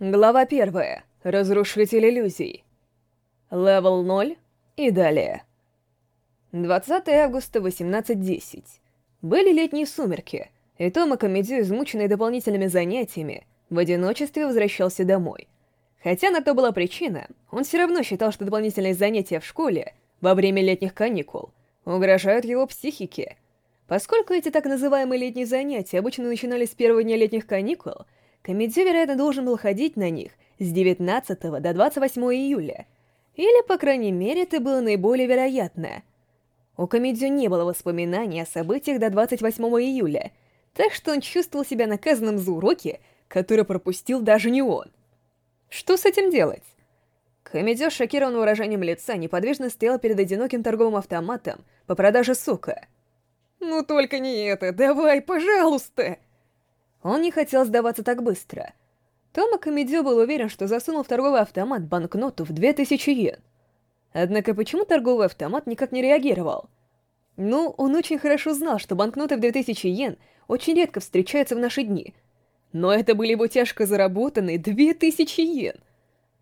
Глава первая. Разрушитель иллюзий. Левел 0 и далее. 20 августа, 18.10. Были летние сумерки, и Тома Комедио, измученный дополнительными занятиями, в одиночестве возвращался домой. Хотя на то была причина, он все равно считал, что дополнительные занятия в школе во время летних каникул угрожают его психике. Поскольку эти так называемые летние занятия обычно начинались с первого дня летних каникул — Комедио, вероятно, должен был ходить на них с 19 до 28 июля. Или, по крайней мере, это было наиболее вероятно. У Комедио не было воспоминаний о событиях до 28 июля, так что он чувствовал себя наказанным за уроки, которые пропустил даже не он. Что с этим делать? Комедио, шокированный выражением лица, неподвижно стоял перед одиноким торговым автоматом по продаже сока. «Ну только не это, давай, пожалуйста!» Он не хотел сдаваться так быстро. Тома Комедио был уверен, что засунул в торговый автомат банкноту в 2000 йен. Однако почему торговый автомат никак не реагировал? Ну, он очень хорошо знал, что банкноты в 2000 йен очень редко встречаются в наши дни. Но это были его тяжко заработанные 2000 йен.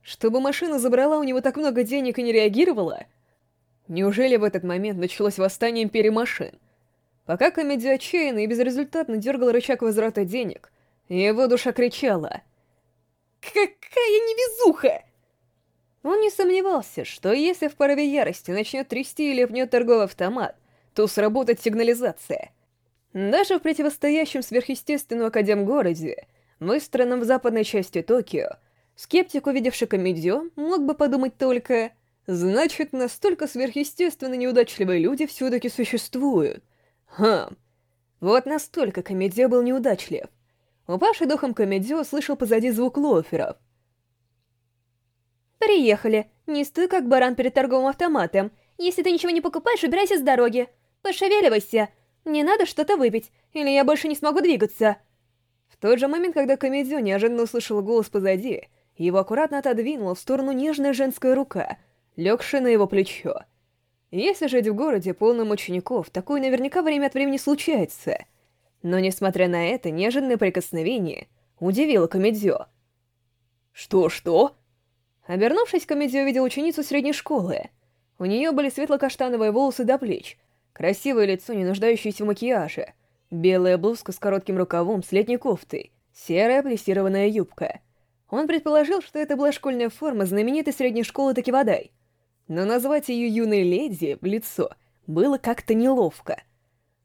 Чтобы машина забрала у него так много денег и не реагировала? Неужели в этот момент началось восстание Империи Машин? Пока комедия отчаянно и безрезультатно дергал рычаг возврата денег, его душа кричала «Какая невезуха!» Он не сомневался, что если в порыве ярости начнет трясти или пнет торговый автомат, то сработает сигнализация. Даже в противостоящем сверхъестественному академгороде, выстроенном в западной части Токио, скептик, увидевший комедию, мог бы подумать только «Значит, настолько сверхъестественно неудачливые люди все-таки существуют». Хм. Вот настолько Комедио был неудачлив. Упавший духом Комедио слышал позади звук лоферов. «Приехали. Не стой, как баран перед торговым автоматом. Если ты ничего не покупаешь, убирайся с дороги. Пошевеливайся. Мне надо что-то выпить, или я больше не смогу двигаться». В тот же момент, когда Комедио неожиданно услышал голос позади, его аккуратно отодвинула в сторону нежная женская рука, легшая на его плечо. Если жить в городе, полном учеников, такое наверняка время от времени случается. Но, несмотря на это, неожиданное прикосновение удивило Комедзё. «Что-что?» Обернувшись, Комедзё увидел ученицу средней школы. У нее были светло-каштановые волосы до плеч, красивое лицо, не нуждающееся в макияже, белая блузка с коротким рукавом с летней кофтой, серая плессированная юбка. Он предположил, что это была школьная форма знаменитой средней школы Такивадай — но назвать ее юной леди в лицо было как-то неловко.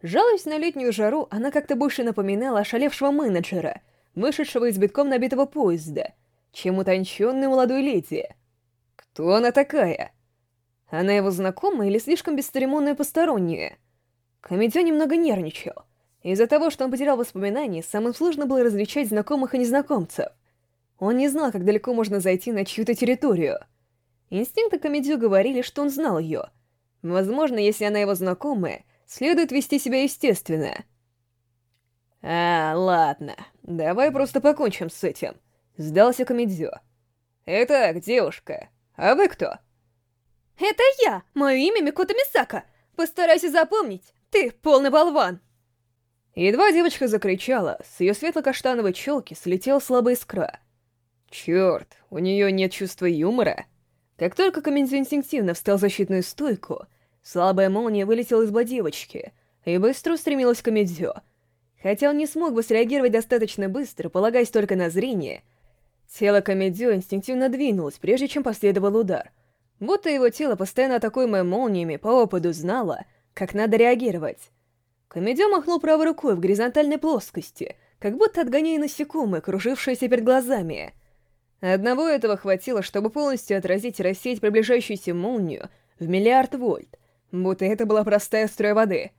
Жалуясь на летнюю жару, она как-то больше напоминала ошалевшего менеджера, вышедшего из битком набитого поезда, чем утонченную молодой леди. Кто она такая? Она его знакомая или слишком бесцеремонная посторонняя? Комедио немного нервничал. Из-за того, что он потерял воспоминания, самым сложно было различать знакомых и незнакомцев. Он не знал, как далеко можно зайти на чью-то территорию — Инстинкты Комедию говорили, что он знал ее. Возможно, если она его знакомая, следует вести себя естественно. «А, ладно, давай просто покончим с этим», — сдался Комедио. «Итак, девушка, а вы кто?» «Это я! Мое имя Микото Мисака! Постарайся запомнить, ты полный болван!» Едва девочка закричала, с ее светло-каштановой челки слетела слабая искра. Черт, у нее нет чувства юмора. Как только Камензю инстинктивно встал в защитную стойку, слабая молния вылетела из девочки и быстро устремилась к Камензю. Хотя он не смог бы среагировать достаточно быстро, полагаясь только на зрение, тело Камедзю инстинктивно двинулось, прежде чем последовал удар. Будто его тело, постоянно атакуемое молниями, по опыту знало, как надо реагировать. Комедио махнул правой рукой в горизонтальной плоскости, как будто отгоняя насекомое, кружившееся перед глазами — Одного этого хватило, чтобы полностью отразить и рассеять приближающуюся молнию в миллиард вольт, будто это была простая струя воды.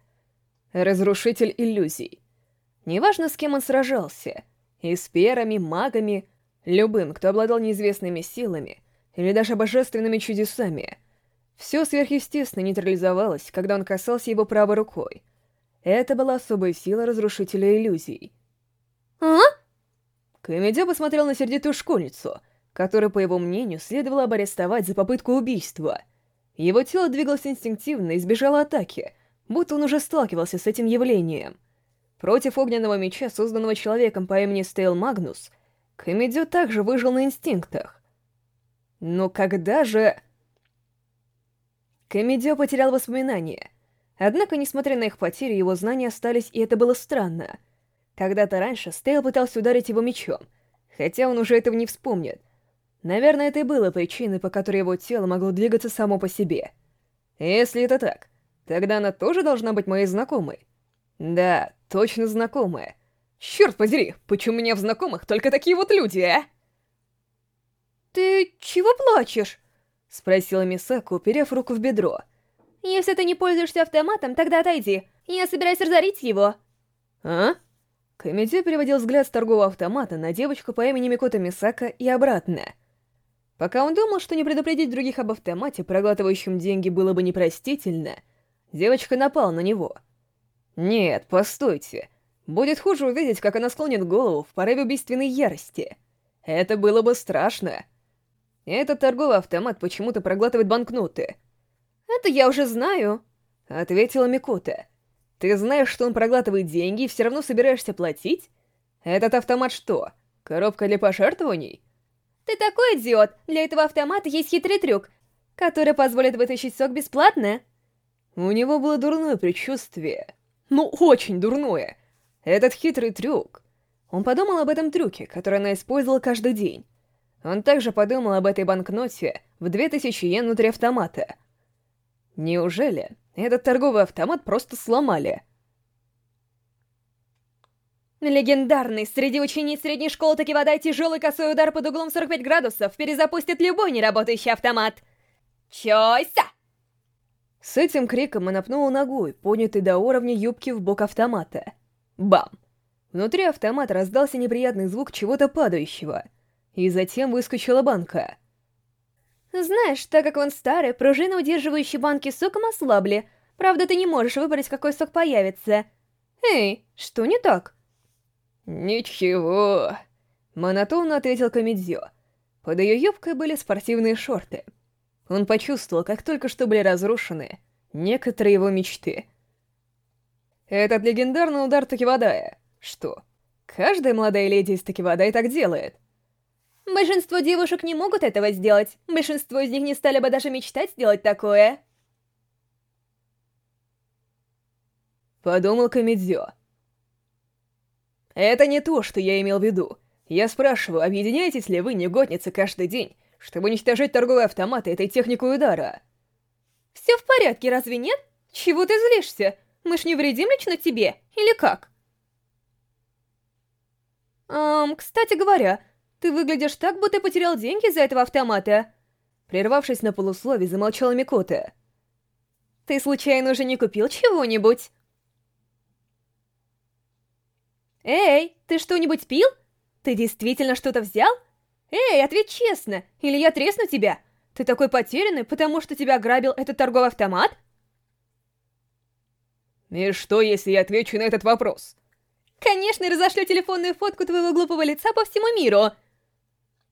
Разрушитель иллюзий. Неважно, с кем он сражался, и с перами, магами, любым, кто обладал неизвестными силами или даже божественными чудесами. Все сверхъестественно нейтрализовалось, когда он касался его правой рукой. Это была особая сила разрушителя иллюзий. «А?» Комедио посмотрел на сердитую школьницу, которую, по его мнению, следовало бы арестовать за попытку убийства. Его тело двигалось инстинктивно и избежало атаки, будто он уже сталкивался с этим явлением. Против огненного меча, созданного человеком по имени Стейл Магнус, Камидзё также выжил на инстинктах. Но когда же... Камидзё потерял воспоминания. Однако, несмотря на их потерю, его знания остались, и это было странно. Когда-то раньше Стейл пытался ударить его мечом, хотя он уже этого не вспомнит. Наверное, это и было причиной, по которой его тело могло двигаться само по себе. Если это так, тогда она тоже должна быть моей знакомой. Да, точно знакомая. Черт подери, почему у меня в знакомых только такие вот люди, а? «Ты чего плачешь?» — спросила Мисаку, уперев руку в бедро. «Если ты не пользуешься автоматом, тогда отойди. Я собираюсь разорить его». «А?» Комедия переводил взгляд с торгового автомата на девочку по имени Микота Мисака и обратно. Пока он думал, что не предупредить других об автомате, проглатывающем деньги, было бы непростительно, девочка напала на него. «Нет, постойте. Будет хуже увидеть, как она склонит голову в порыве убийственной ярости. Это было бы страшно». Этот торговый автомат почему-то проглатывает банкноты. «Это я уже знаю», — ответила Микота. «Ты знаешь, что он проглатывает деньги и все равно собираешься платить? Этот автомат что, коробка для пожертвований?» «Ты такой идиот! Для этого автомата есть хитрый трюк, который позволит вытащить сок бесплатно!» У него было дурное предчувствие. Ну, очень дурное. Этот хитрый трюк. Он подумал об этом трюке, который она использовала каждый день. Он также подумал об этой банкноте в 2000 йен внутри автомата. Неужели этот торговый автомат просто сломали? Легендарный среди учениц средней школы Такивадай тяжелый косой удар под углом 45 градусов перезапустит любой неработающий автомат. Чойся! С этим криком она пнула ногой, поднятой до уровня юбки в бок автомата. Бам! Внутри автомата раздался неприятный звук чего-то падающего — и затем выскочила банка. Знаешь, так как он старый, пружины, удерживающие банки соком, ослабли. Правда, ты не можешь выбрать, какой сок появится. Эй, что не так? Ничего. Монотонно ответил Комедзё. Под ее юбкой были спортивные шорты. Он почувствовал, как только что были разрушены некоторые его мечты. Этот легендарный удар Такивадая. Что, каждая молодая леди из Такивадай так делает? Большинство девушек не могут этого сделать. Большинство из них не стали бы даже мечтать сделать такое. Подумал Комедзё. Это не то, что я имел в виду. Я спрашиваю, объединяетесь ли вы, негодницы, каждый день, чтобы уничтожить торговые автоматы этой техникой удара? Все в порядке, разве нет? Чего ты злишься? Мы ж не вредим лично тебе, или как? Эм, кстати говоря, ты выглядишь так, будто потерял деньги из-за этого автомата. Прервавшись на полуслове, замолчала Микота. Ты случайно уже не купил чего-нибудь? Эй, ты что-нибудь пил? Ты действительно что-то взял? Эй, ответь честно, или я тресну тебя. Ты такой потерянный, потому что тебя ограбил этот торговый автомат? И что, если я отвечу на этот вопрос? Конечно, разошлю телефонную фотку твоего глупого лица по всему миру.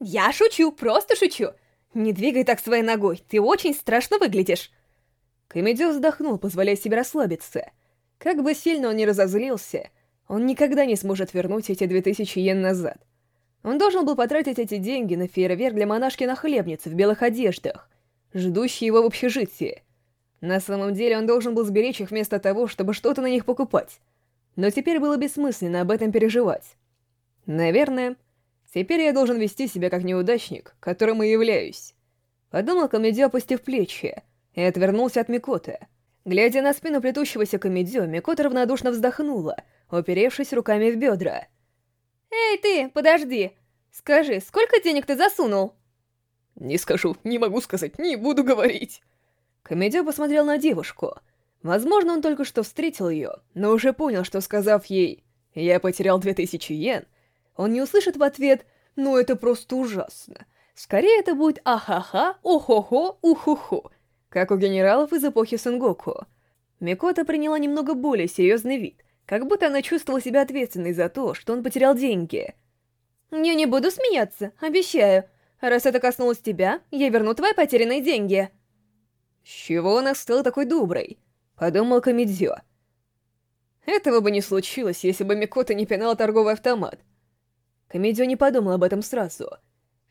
«Я шучу, просто шучу! Не двигай так своей ногой, ты очень страшно выглядишь!» Комедио вздохнул, позволяя себе расслабиться. Как бы сильно он ни разозлился, он никогда не сможет вернуть эти 2000 йен назад. Он должен был потратить эти деньги на фейерверк для монашки-нахлебницы в белых одеждах, ждущей его в общежитии. На самом деле он должен был сберечь их вместо того, чтобы что-то на них покупать. Но теперь было бессмысленно об этом переживать. Наверное, Теперь я должен вести себя как неудачник, которым и являюсь. Подумал Комедио, опустив плечи, и отвернулся от Микоты. Глядя на спину плетущегося Комедио, Микота равнодушно вздохнула, уперевшись руками в бедра. «Эй, ты, подожди! Скажи, сколько денег ты засунул?» «Не скажу, не могу сказать, не буду говорить!» Комедио посмотрел на девушку. Возможно, он только что встретил ее, но уже понял, что сказав ей «Я потерял две тысячи йен», он не услышит в ответ «Ну это просто ужасно». Скорее это будет «Ахаха», «Охо-хо», «Уху-ху», как у генералов из эпохи Сенгоку. Микота приняла немного более серьезный вид, как будто она чувствовала себя ответственной за то, что он потерял деньги. «Я не буду смеяться, обещаю. Раз это коснулось тебя, я верну твои потерянные деньги». «С чего она стала такой доброй?» — подумал Камидзё. Этого бы не случилось, если бы Микота не пинала торговый автомат. Комедио не подумал об этом сразу.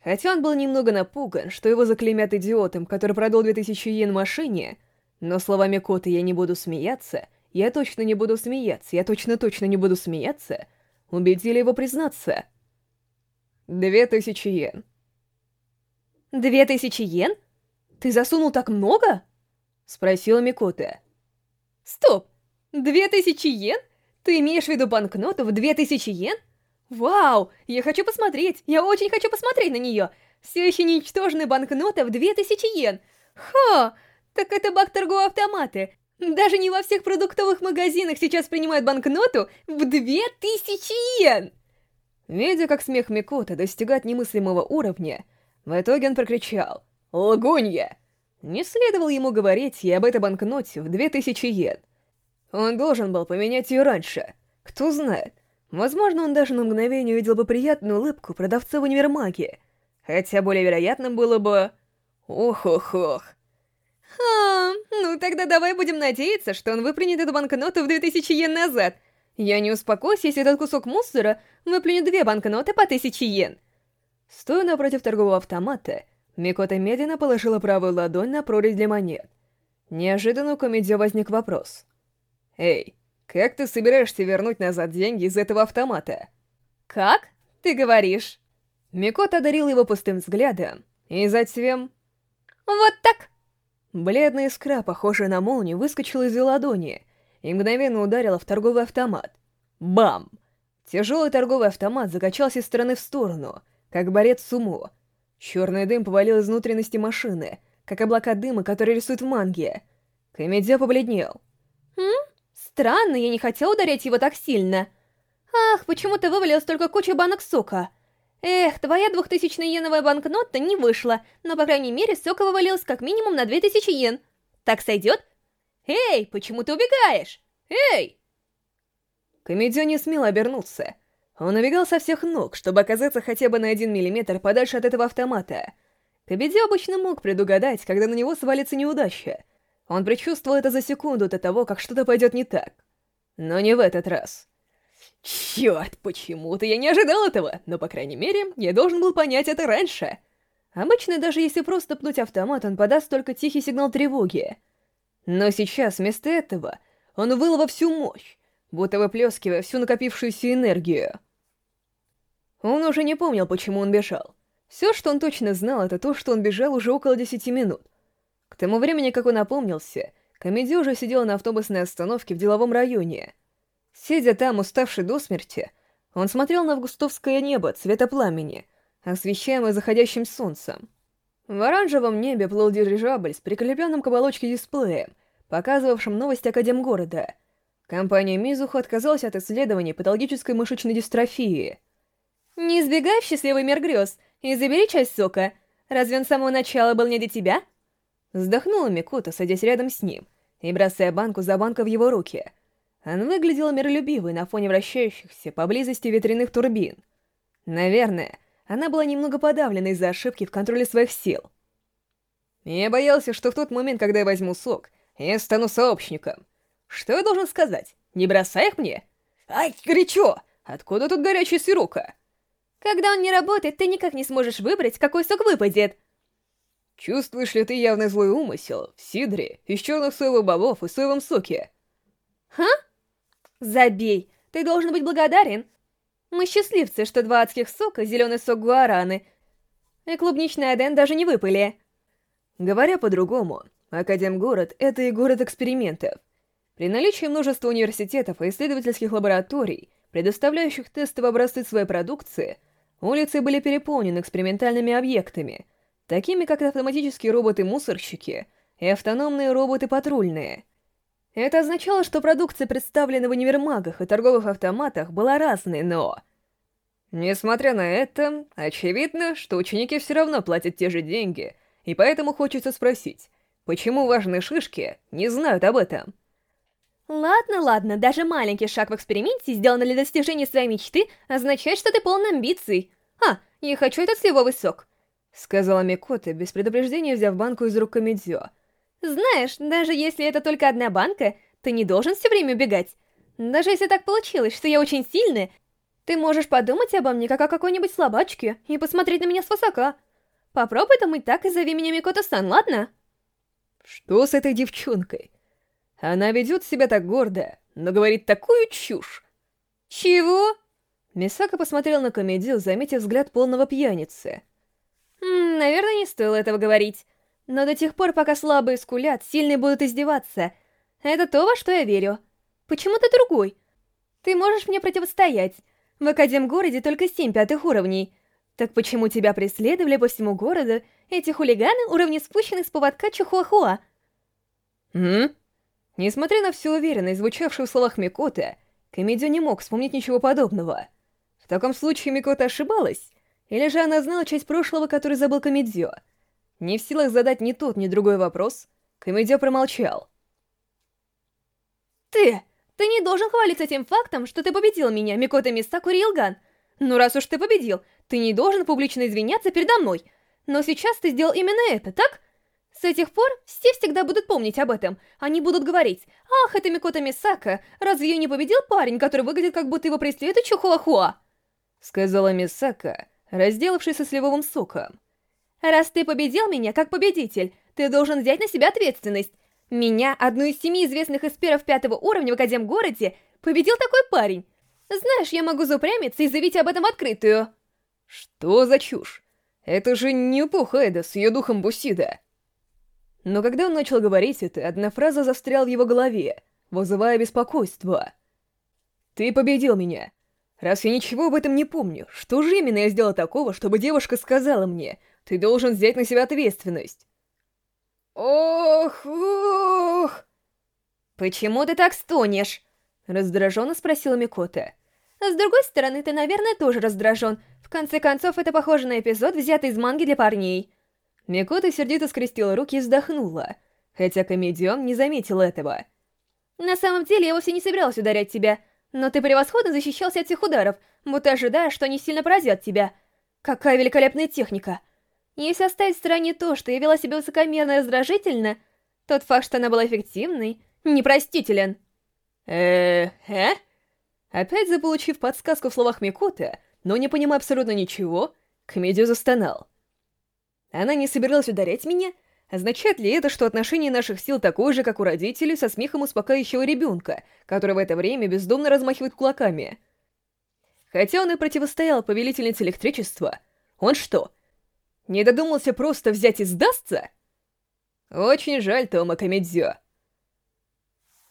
Хотя он был немного напуган, что его заклеймят идиотом, который продал 2000 йен машине, но словами Кота «я не буду смеяться», «я точно не буду смеяться», «я точно-точно не буду смеяться», убедили его признаться. Две тысячи йен. Две тысячи йен? Ты засунул так много? Спросила Микота. Стоп! Две тысячи йен? Ты имеешь в виду банкноту в две тысячи йен? Вау! Я хочу посмотреть! Я очень хочу посмотреть на нее! Все еще ничтожная банкнота в две тысячи йен! Ха! Так это баг автоматы! Даже не во всех продуктовых магазинах сейчас принимают банкноту в две тысячи йен! Видя, как смех Микота достигает немыслимого уровня, в итоге он прокричал «Лгунья!». Не следовало ему говорить ей об этой банкноте в 2000 йен. Он должен был поменять ее раньше. Кто знает, возможно, он даже на мгновение увидел бы приятную улыбку продавца в универмаге. Хотя более вероятным было бы... Ох-ох-ох. А, ну тогда давай будем надеяться, что он выплюнет эту банкноту в 2000 йен назад — я не успокоюсь, если этот кусок мусора выплюнет две банкноты по тысяче йен. Стоя напротив торгового автомата, Микота медленно положила правую ладонь на прорезь для монет. Неожиданно у Комедио возник вопрос. «Эй, как ты собираешься вернуть назад деньги из этого автомата?» «Как? Ты говоришь?» Микота одарил его пустым взглядом, и затем... «Вот так!» Бледная искра, похожая на молнию, выскочила из ее ладони — и мгновенно ударила в торговый автомат. Бам! Тяжелый торговый автомат закачался из стороны в сторону, как борец сумо. Черный дым повалил из внутренности машины, как облака дыма, которые рисуют в манге. Комедия побледнел. «Хм? Странно, я не хотел ударять его так сильно. Ах, почему-то вывалилась только куча банок сока. Эх, твоя двухтысячная йеновая банкнота не вышла, но, по крайней мере, сока вывалилась как минимум на две тысячи йен. Так сойдет? «Эй, почему ты убегаешь? Эй!» Комедио не смело обернуться. Он убегал со всех ног, чтобы оказаться хотя бы на один миллиметр подальше от этого автомата. Комедио обычно мог предугадать, когда на него свалится неудача. Он предчувствовал это за секунду до того, как что-то пойдет не так. Но не в этот раз. Черт, почему-то я не ожидал этого, но, по крайней мере, я должен был понять это раньше. Обычно, даже если просто пнуть автомат, он подаст только тихий сигнал тревоги. Но сейчас вместо этого он выл во всю мощь, будто выплескивая всю накопившуюся энергию. Он уже не помнил, почему он бежал. Все, что он точно знал, это то, что он бежал уже около десяти минут. К тому времени, как он опомнился, Комедий уже сидел на автобусной остановке в деловом районе. Сидя там, уставший до смерти, он смотрел на августовское небо цвета пламени, освещаемое заходящим солнцем. В оранжевом небе плыл дирижабль с прикрепленным к оболочке дисплеем, показывавшим новости Академгорода. Компания Мизуху отказалась от исследований патологической мышечной дистрофии. «Не избегай в счастливый мир грез и забери часть сока. Разве он с самого начала был не для тебя?» Вздохнула Микута, садясь рядом с ним и бросая банку за банкой в его руки. Он выглядел миролюбивой на фоне вращающихся поблизости ветряных турбин. Наверное, она была немного подавлена из-за ошибки в контроле своих сил. Я боялся, что в тот момент, когда я возьму сок, я стану сообщником. Что я должен сказать? Не бросай их мне? Ай, горячо! Откуда тут горячая сирока? Когда он не работает, ты никак не сможешь выбрать, какой сок выпадет. Чувствуешь ли ты явный злой умысел в сидре из черных соевых бобов и соевом соке? Ха? Забей, ты должен быть благодарен. Мы счастливцы, что два адских сока, зеленый сок гуараны и клубничный аден даже не выпали. Говоря по-другому, Академгород — это и город экспериментов. При наличии множества университетов и исследовательских лабораторий, предоставляющих тестовые образцы своей продукции, улицы были переполнены экспериментальными объектами, такими как автоматические роботы-мусорщики и автономные роботы-патрульные. Это означало, что продукция, представленная в универмагах и торговых автоматах, была разной, но... Несмотря на это, очевидно, что ученики все равно платят те же деньги, и поэтому хочется спросить, Почему важные шишки не знают об этом? Ладно, ладно, даже маленький шаг в эксперименте, сделанный для достижения своей мечты, означает, что ты полон амбиций. А, я хочу этот сливовый сок. Сказала Микота, без предупреждения взяв банку из рук Камедзё. Знаешь, даже если это только одна банка, ты не должен все время убегать. Даже если так получилось, что я очень сильная, Ты можешь подумать обо мне, как о какой-нибудь слабачке, и посмотреть на меня свысока. Попробуй думать так и зови меня Микото-сан, ладно? Что с этой девчонкой? Она ведет себя так гордо, но говорит такую чушь. Чего? Мисака посмотрел на комедию, заметив взгляд полного пьяницы. М наверное, не стоило этого говорить. Но до тех пор, пока слабые скулят, сильные будут издеваться. Это то, во что я верю. Почему ты другой? Ты можешь мне противостоять. В Академгороде только семь пятых уровней. Так почему тебя преследовали по всему городу эти хулиганы уровня спущенных с поводка Чухуахуа? М? Несмотря на всю уверенность, звучавшую в словах Микота, Комедио не мог вспомнить ничего подобного. В таком случае Микота ошибалась, или же она знала часть прошлого, который забыл Комедио. Не в силах задать ни тот, ни другой вопрос, Комедио промолчал. «Ты! Ты не должен хвалиться тем фактом, что ты победил меня, Микота Мисаку Рилган. Ну раз уж ты победил, ты не должен публично извиняться передо мной. Но сейчас ты сделал именно это, так? С этих пор все всегда будут помнить об этом. Они будут говорить, «Ах, это Микота Мисака, разве ее не победил парень, который выглядит, как будто его преследует Чухуахуа?» Сказала Мисака, разделавшись со сливовым соком. «Раз ты победил меня как победитель, ты должен взять на себя ответственность. Меня, одну из семи известных эсперов пятого уровня в Академгороде, победил такой парень. Знаешь, я могу заупрямиться и заявить об этом открытую». «Что за чушь? Это же не Пухайда с ее духом Бусида». Но когда он начал говорить это, одна фраза застряла в его голове, вызывая беспокойство. «Ты победил меня. Раз я ничего об этом не помню, что же именно я сделал такого, чтобы девушка сказала мне, ты должен взять на себя ответственность?» «Ох, ох!» «Почему ты так стонешь?» — раздраженно спросила Микота. «С другой стороны, ты, наверное, тоже раздражен. В конце концов, это похоже на эпизод, взятый из манги для парней». Микота сердито скрестила руки и вздохнула, хотя комедион не заметил этого. «На самом деле, я вовсе не собиралась ударять тебя, но ты превосходно защищался от всех ударов, будто ожидая, что они сильно поразят тебя. Какая великолепная техника!» Если оставить в стороне то, что я вела себя высокомерно и раздражительно, тот факт, что она была эффективной, непростителен. э э Опять заполучив подсказку в словах Микоты, но не понимая абсолютно ничего, комедию застонал. Она не собиралась ударять меня? Означает ли это, что отношение наших сил такое же, как у родителей, со смехом успокаивающего ребенка, который в это время бездумно размахивает кулаками? Хотя он и противостоял повелительнице электричества, он что, не додумался просто взять и сдастся? Очень жаль, Тома Комедзё.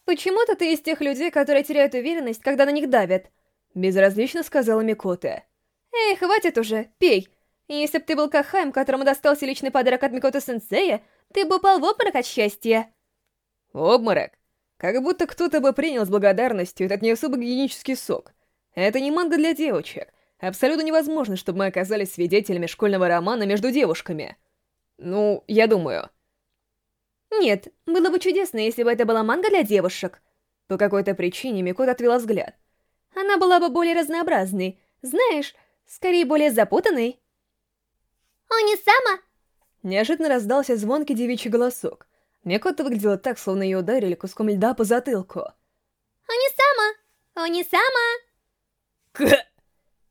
«Почему-то ты из тех людей, которые теряют уверенность, когда на них давят», — безразлично сказала Микота. «Эй, хватит уже, пей. Если б ты был Кахаем, которому достался личный подарок от Микото-сенсея, ты бы упал в обморок от счастья». «Обморок? Как будто кто-то бы принял с благодарностью этот не особо гигиенический сок. Это не манга для девочек. Абсолютно невозможно, чтобы мы оказались свидетелями школьного романа между девушками. Ну, я думаю. Нет, было бы чудесно, если бы это была манга для девушек. По какой-то причине Микот отвела взгляд. Она была бы более разнообразной, знаешь, скорее более запутанной. «Они-сама!» Неожиданно раздался звонкий девичий голосок. Микота выглядела так, словно ее ударили куском льда по затылку. «Они-сама! Они-сама!» К...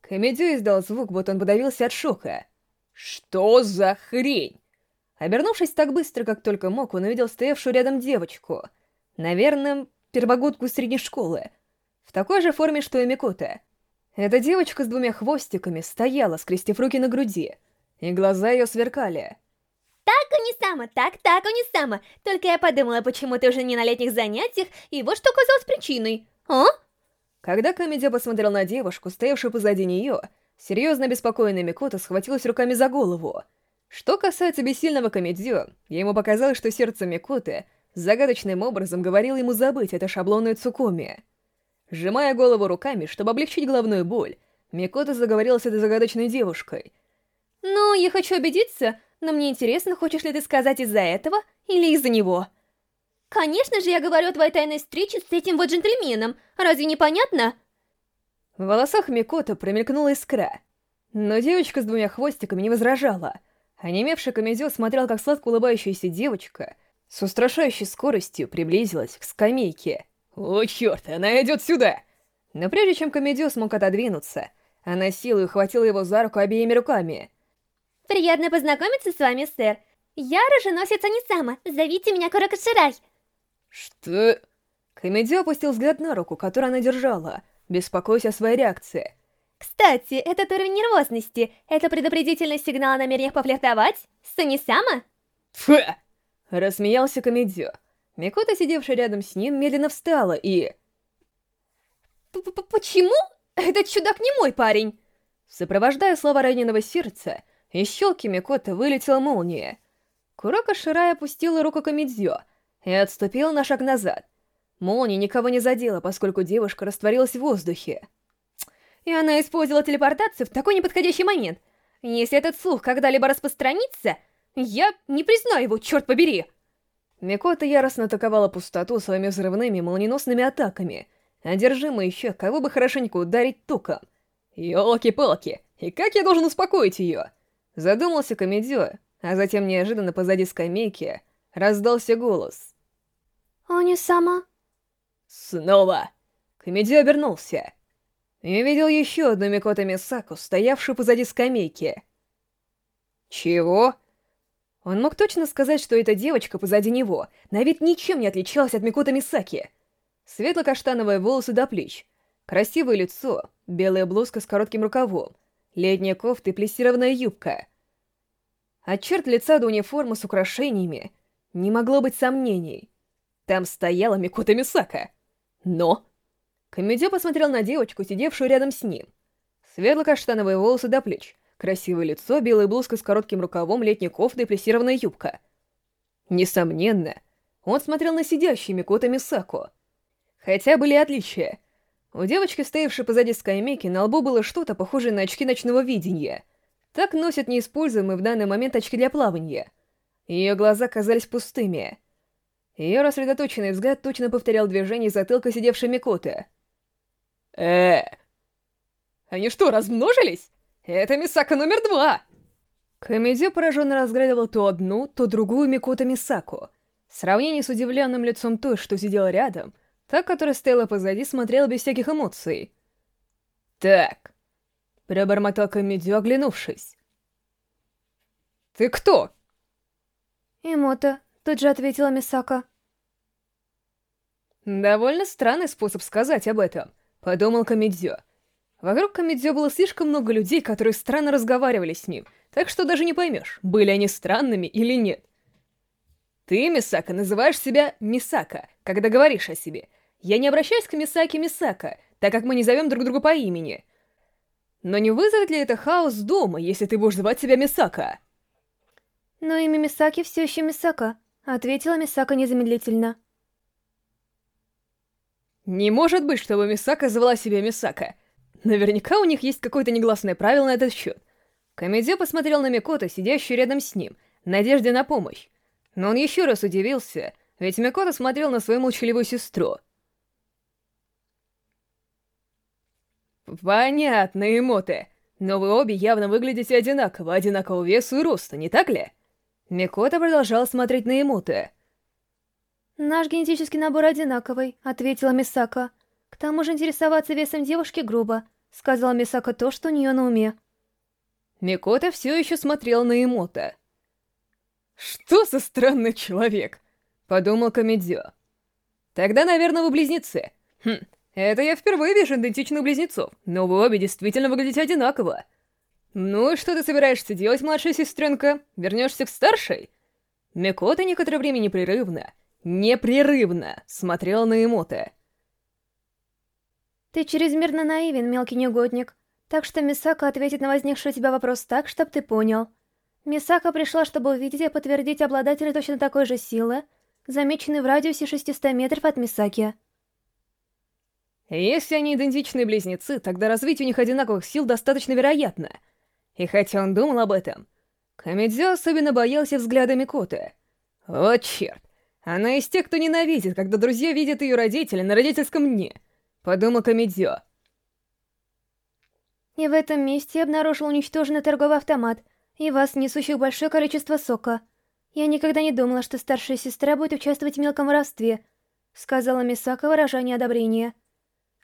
Комедио издал звук, будто он подавился от шока. «Что за хрень?» Обернувшись так быстро, как только мог, он увидел стоявшую рядом девочку. Наверное, первогодку средней школы. В такой же форме, что и Микота. Эта девочка с двумя хвостиками стояла, скрестив руки на груди, и глаза ее сверкали. «Так, Унисама, так, так, Унисама. Только я подумала, почему ты уже не на летних занятиях, и вот что оказалось причиной. А?» Когда Камедя посмотрел на девушку, стоявшую позади нее, серьезно обеспокоенная Микота схватилась руками за голову. Что касается бессильного Камедзё, ему показалось, что сердце Микоты загадочным образом говорило ему забыть это шаблонное Цукоми. Сжимая голову руками, чтобы облегчить головную боль, Микота заговорила с этой загадочной девушкой. «Ну, я хочу убедиться, но мне интересно, хочешь ли ты сказать из-за этого или из-за него?» «Конечно же я говорю о твоей тайной встрече с этим вот джентльменом. Разве не понятно?» В волосах Микото промелькнула искра. Но девочка с двумя хвостиками не возражала. Онемевший Камезё смотрел, как сладко улыбающаяся девочка с устрашающей скоростью приблизилась к скамейке. «О, черт, она идет сюда!» Но прежде чем Комедио смог отодвинуться, она силой ухватила его за руку обеими руками. «Приятно познакомиться с вами, сэр. Я роженосец Анисама. Зовите меня Куракаширай». «Что?» Комедио опустил взгляд на руку, которую она держала, беспокоясь о своей реакции. «Кстати, этот уровень нервозности — это предупредительный сигнал о намерениях пофлиртовать? С Анисама?» «Фу!» Рассмеялся Комедио. Микота, сидевшая рядом с ним, медленно встала и... П -п «Почему? Этот чудак не мой парень!» Сопровождая слова раненого сердца, из щелки Микота вылетела молния. Курока Ширай опустила руку Комедзё и отступила на шаг назад. Молния никого не задела, поскольку девушка растворилась в воздухе. И она использовала телепортацию в такой неподходящий момент. Если этот слух когда-либо распространится, я не признаю его, черт побери! Микота яростно атаковала пустоту своими взрывными молниеносными атаками, одержимая еще кого бы хорошенько ударить током. Ёлки-палки, и как я должен успокоить ее? Задумался Комедио, а затем неожиданно позади скамейки раздался голос. «Они сама?» «Снова!» Комедио обернулся. И видел еще одну Микото Мисаку, стоявшую позади скамейки. «Чего?» Он мог точно сказать, что эта девочка позади него на вид ничем не отличалась от Микото Мисаки. Светло-каштановые волосы до плеч, красивое лицо, белая блузка с коротким рукавом, летняя кофта и плессированная юбка. От черт лица до униформы с украшениями не могло быть сомнений. Там стояла Микото Мисака. Но... Комедио посмотрел на девочку, сидевшую рядом с ним. Светло-каштановые волосы до плеч, Красивое лицо, белая блузка с коротким рукавом, летняя кофта и плессированная юбка. Несомненно, он смотрел на сидящий Микото Мисако. Хотя были отличия. У девочки, стоявшей позади скамейки, на лбу было что-то похожее на очки ночного видения. Так носят неиспользуемые в данный момент очки для плавания. Ее глаза казались пустыми. Ее рассредоточенный взгляд точно повторял движение затылка сидевшей Микоты. э Они что, размножились? Это Мисака номер два!» Комедио пораженно разглядывал то одну, то другую Микото Мисаку. В сравнении с удивленным лицом той, что сидела рядом, та, которая стояла позади, смотрела без всяких эмоций. «Так», — пробормотал Комедио, оглянувшись. «Ты кто?» «Имота», — тут же ответила Мисака. «Довольно странный способ сказать об этом», — подумал Комедио. Вокруг Камедзё было слишком много людей, которые странно разговаривали с ним, так что даже не поймешь, были они странными или нет. Ты, Мисака, называешь себя Мисака, когда говоришь о себе. Я не обращаюсь к Мисаке Мисака, так как мы не зовем друг друга по имени. Но не вызовет ли это хаос дома, если ты будешь звать себя Мисака? Но имя Мисаки все еще Мисака, ответила Мисака незамедлительно. Не может быть, чтобы Мисака звала себя Мисака. Наверняка у них есть какое-то негласное правило на этот счет. Комедио посмотрел на Микото, сидящую рядом с ним, надежде на помощь. Но он еще раз удивился, ведь Микото смотрел на свою молчаливую сестру. Понятно, Эмоте. Но вы обе явно выглядите одинаково, одинакового весу и роста, не так ли? Микото продолжал смотреть на Эмоте. «Наш генетический набор одинаковый», — ответила Мисака. «К тому же интересоваться весом девушки грубо. — сказала Мисака то, что у нее на уме. Микота все еще смотрел на Эмота. «Что за странный человек?» — подумал Комедио. «Тогда, наверное, вы близнецы. Хм, это я впервые вижу идентичных близнецов, но вы обе действительно выглядите одинаково. Ну и что ты собираешься делать, младшая сестренка? Вернешься к старшей?» Микота некоторое время непрерывно, непрерывно смотрел на Эмота. Ты чрезмерно наивен, мелкий негодник. Так что Мисака ответит на возникший у тебя вопрос так, чтоб ты понял. Мисака пришла, чтобы увидеть и подтвердить обладателя точно такой же силы, замеченной в радиусе 600 метров от Мисаки. Если они идентичные близнецы, тогда развитие у них одинаковых сил достаточно вероятно. И хотя он думал об этом, Камедзё особенно боялся взгляда Микоты. Вот черт, она из тех, кто ненавидит, когда друзья видят ее родителей на родительском дне — подумал Комедзё. И в этом месте я обнаружил уничтоженный торговый автомат и вас, несущих большое количество сока. Я никогда не думала, что старшая сестра будет участвовать в мелком воровстве, сказала Мисака выражение одобрения.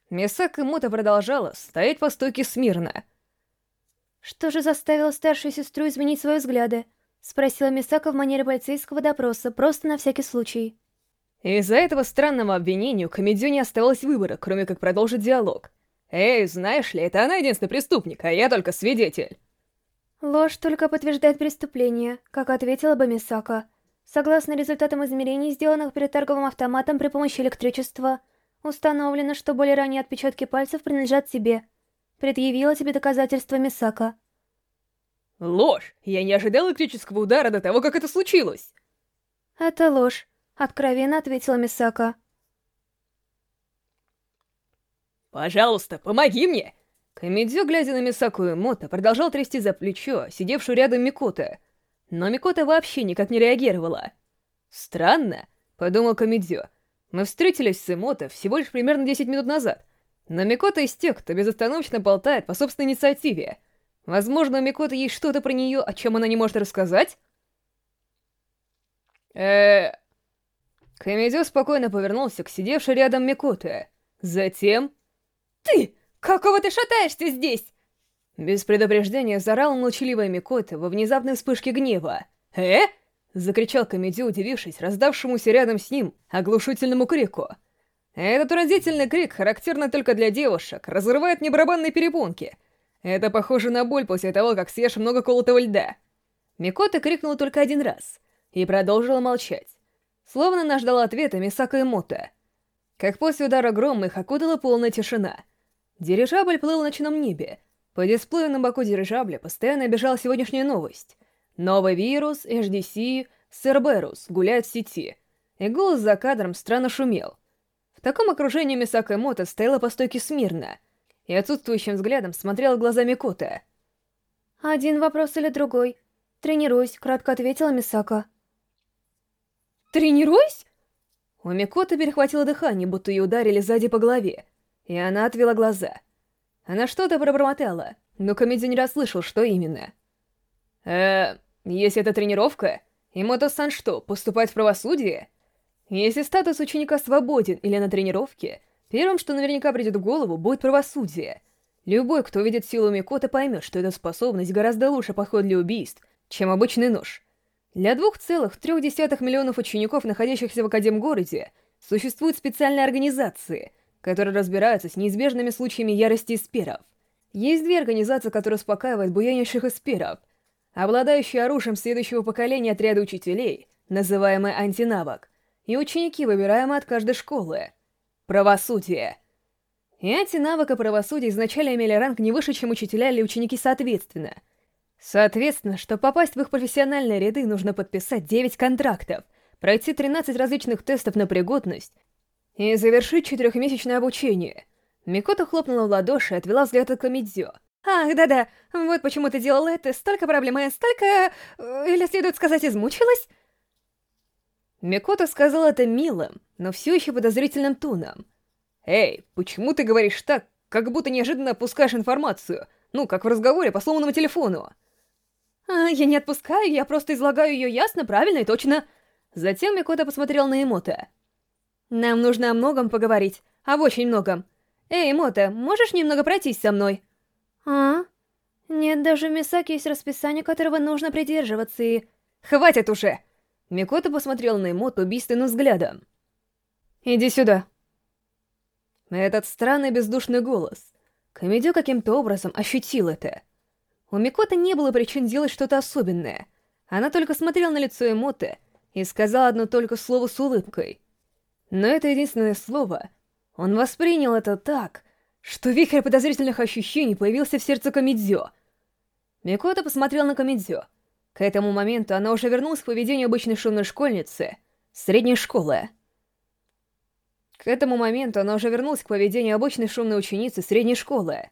Мисака Мото продолжала стоять по стойке смирно. «Что же заставило старшую сестру изменить свои взгляды?» — спросила Мисака в манере полицейского допроса, просто на всякий случай. Из-за этого странного обвинения у Комедио не оставалось выбора, кроме как продолжить диалог. «Эй, знаешь ли, это она единственный преступник, а я только свидетель». Ложь только подтверждает преступление, как ответила бы Мисака. Согласно результатам измерений, сделанных перед торговым автоматом при помощи электричества, установлено, что более ранние отпечатки пальцев принадлежат тебе. Предъявила тебе доказательства Мисака. Ложь! Я не ожидал электрического удара до того, как это случилось! Это ложь, откровенно ответила Мисака. Пожалуйста, помоги мне! Комедзё, глядя на Мисаку и Мото, продолжал трясти за плечо, сидевшую рядом Микота. Но Микота вообще никак не реагировала. «Странно», — подумал Комедзё. «Мы встретились с Эмото всего лишь примерно 10 минут назад, но Микота из тех, кто безостановочно болтает по собственной инициативе. Возможно, у Микота есть что-то про нее, о чем она не может рассказать?» э Комедзё спокойно повернулся к сидевшей рядом Микоте. Затем... «Ты!» «Какого ты шатаешься здесь?» Без предупреждения заорал молчаливая Микота во внезапной вспышке гнева. «Э?» — закричал Комедю, удивившись раздавшемуся рядом с ним оглушительному крику. Этот уразительный крик, характерный только для девушек, разрывает мне барабанные перепонки. Это похоже на боль после того, как съешь много колотого льда. Микота крикнула только один раз и продолжила молчать. Словно она ждала ответа Мисака и Мота. Как после удара грома их окутала полная тишина — Дирижабль плыл в ночном небе. По дисплею на боку дирижабля постоянно бежала сегодняшняя новость. Новый вирус, HDC, Cerberus гуляет в сети. И голос за кадром странно шумел. В таком окружении Мисака Мото стояла по стойке смирно и отсутствующим взглядом смотрела глазами Кота. «Один вопрос или другой?» «Тренируюсь», — кратко ответила Мисака. «Тренируюсь?» У Микота перехватило дыхание, будто ее ударили сзади по голове и она отвела глаза. Она что-то пробормотала, но Комедзи не расслышал, что именно. «Э, если это тренировка, и Мото-сан что, поступать в правосудие? Если статус ученика свободен или на тренировке, первым, что наверняка придет в голову, будет правосудие. Любой, кто видит силу Микота, поймет, что эта способность гораздо лучше подходит для убийств, чем обычный нож. Для двух целых трех десятых миллионов учеников, находящихся в Академгороде, существуют специальные организации — которые разбираются с неизбежными случаями ярости эспиров. Есть две организации, которые успокаивают буянивших эспиров, обладающие оружием следующего поколения отряда учителей, называемый антинавок, и ученики, выбираемые от каждой школы. Правосудие. И антинавок и правосудие изначально имели ранг не выше, чем учителя или ученики соответственно. Соответственно, чтобы попасть в их профессиональные ряды, нужно подписать 9 контрактов, пройти 13 различных тестов на пригодность и завершить четырехмесячное обучение. Микото хлопнула в ладоши и отвела взгляд от Комедзё. «Ах, да-да, вот почему ты делала это, столько проблем, и столько... Э, или, следует сказать, измучилась?» Микото сказала это милым, но все еще подозрительным тоном. «Эй, почему ты говоришь так, как будто неожиданно опускаешь информацию? Ну, как в разговоре по сломанному телефону?» а, «Я не отпускаю, я просто излагаю ее ясно, правильно и точно». Затем Микото посмотрел на Эмота. Нам нужно о многом поговорить, об очень многом. Эй, Мота, можешь немного пройтись со мной? А? Нет, даже в Мисаке есть расписание, которого нужно придерживаться и... Хватит уже! Микото посмотрел на Эмота убийственным взглядом. Иди сюда. Этот странный бездушный голос. Комедио каким-то образом ощутил это. У Микото не было причин делать что-то особенное. Она только смотрела на лицо Эмота и сказала одно только слово с улыбкой — но это единственное слово. Он воспринял это так, что вихрь подозрительных ощущений появился в сердце Камидзё. Микото посмотрел на Камидзё. К этому моменту она уже вернулась к поведению обычной шумной школьницы средней школы. К этому моменту она уже вернулась к поведению обычной шумной ученицы средней школы.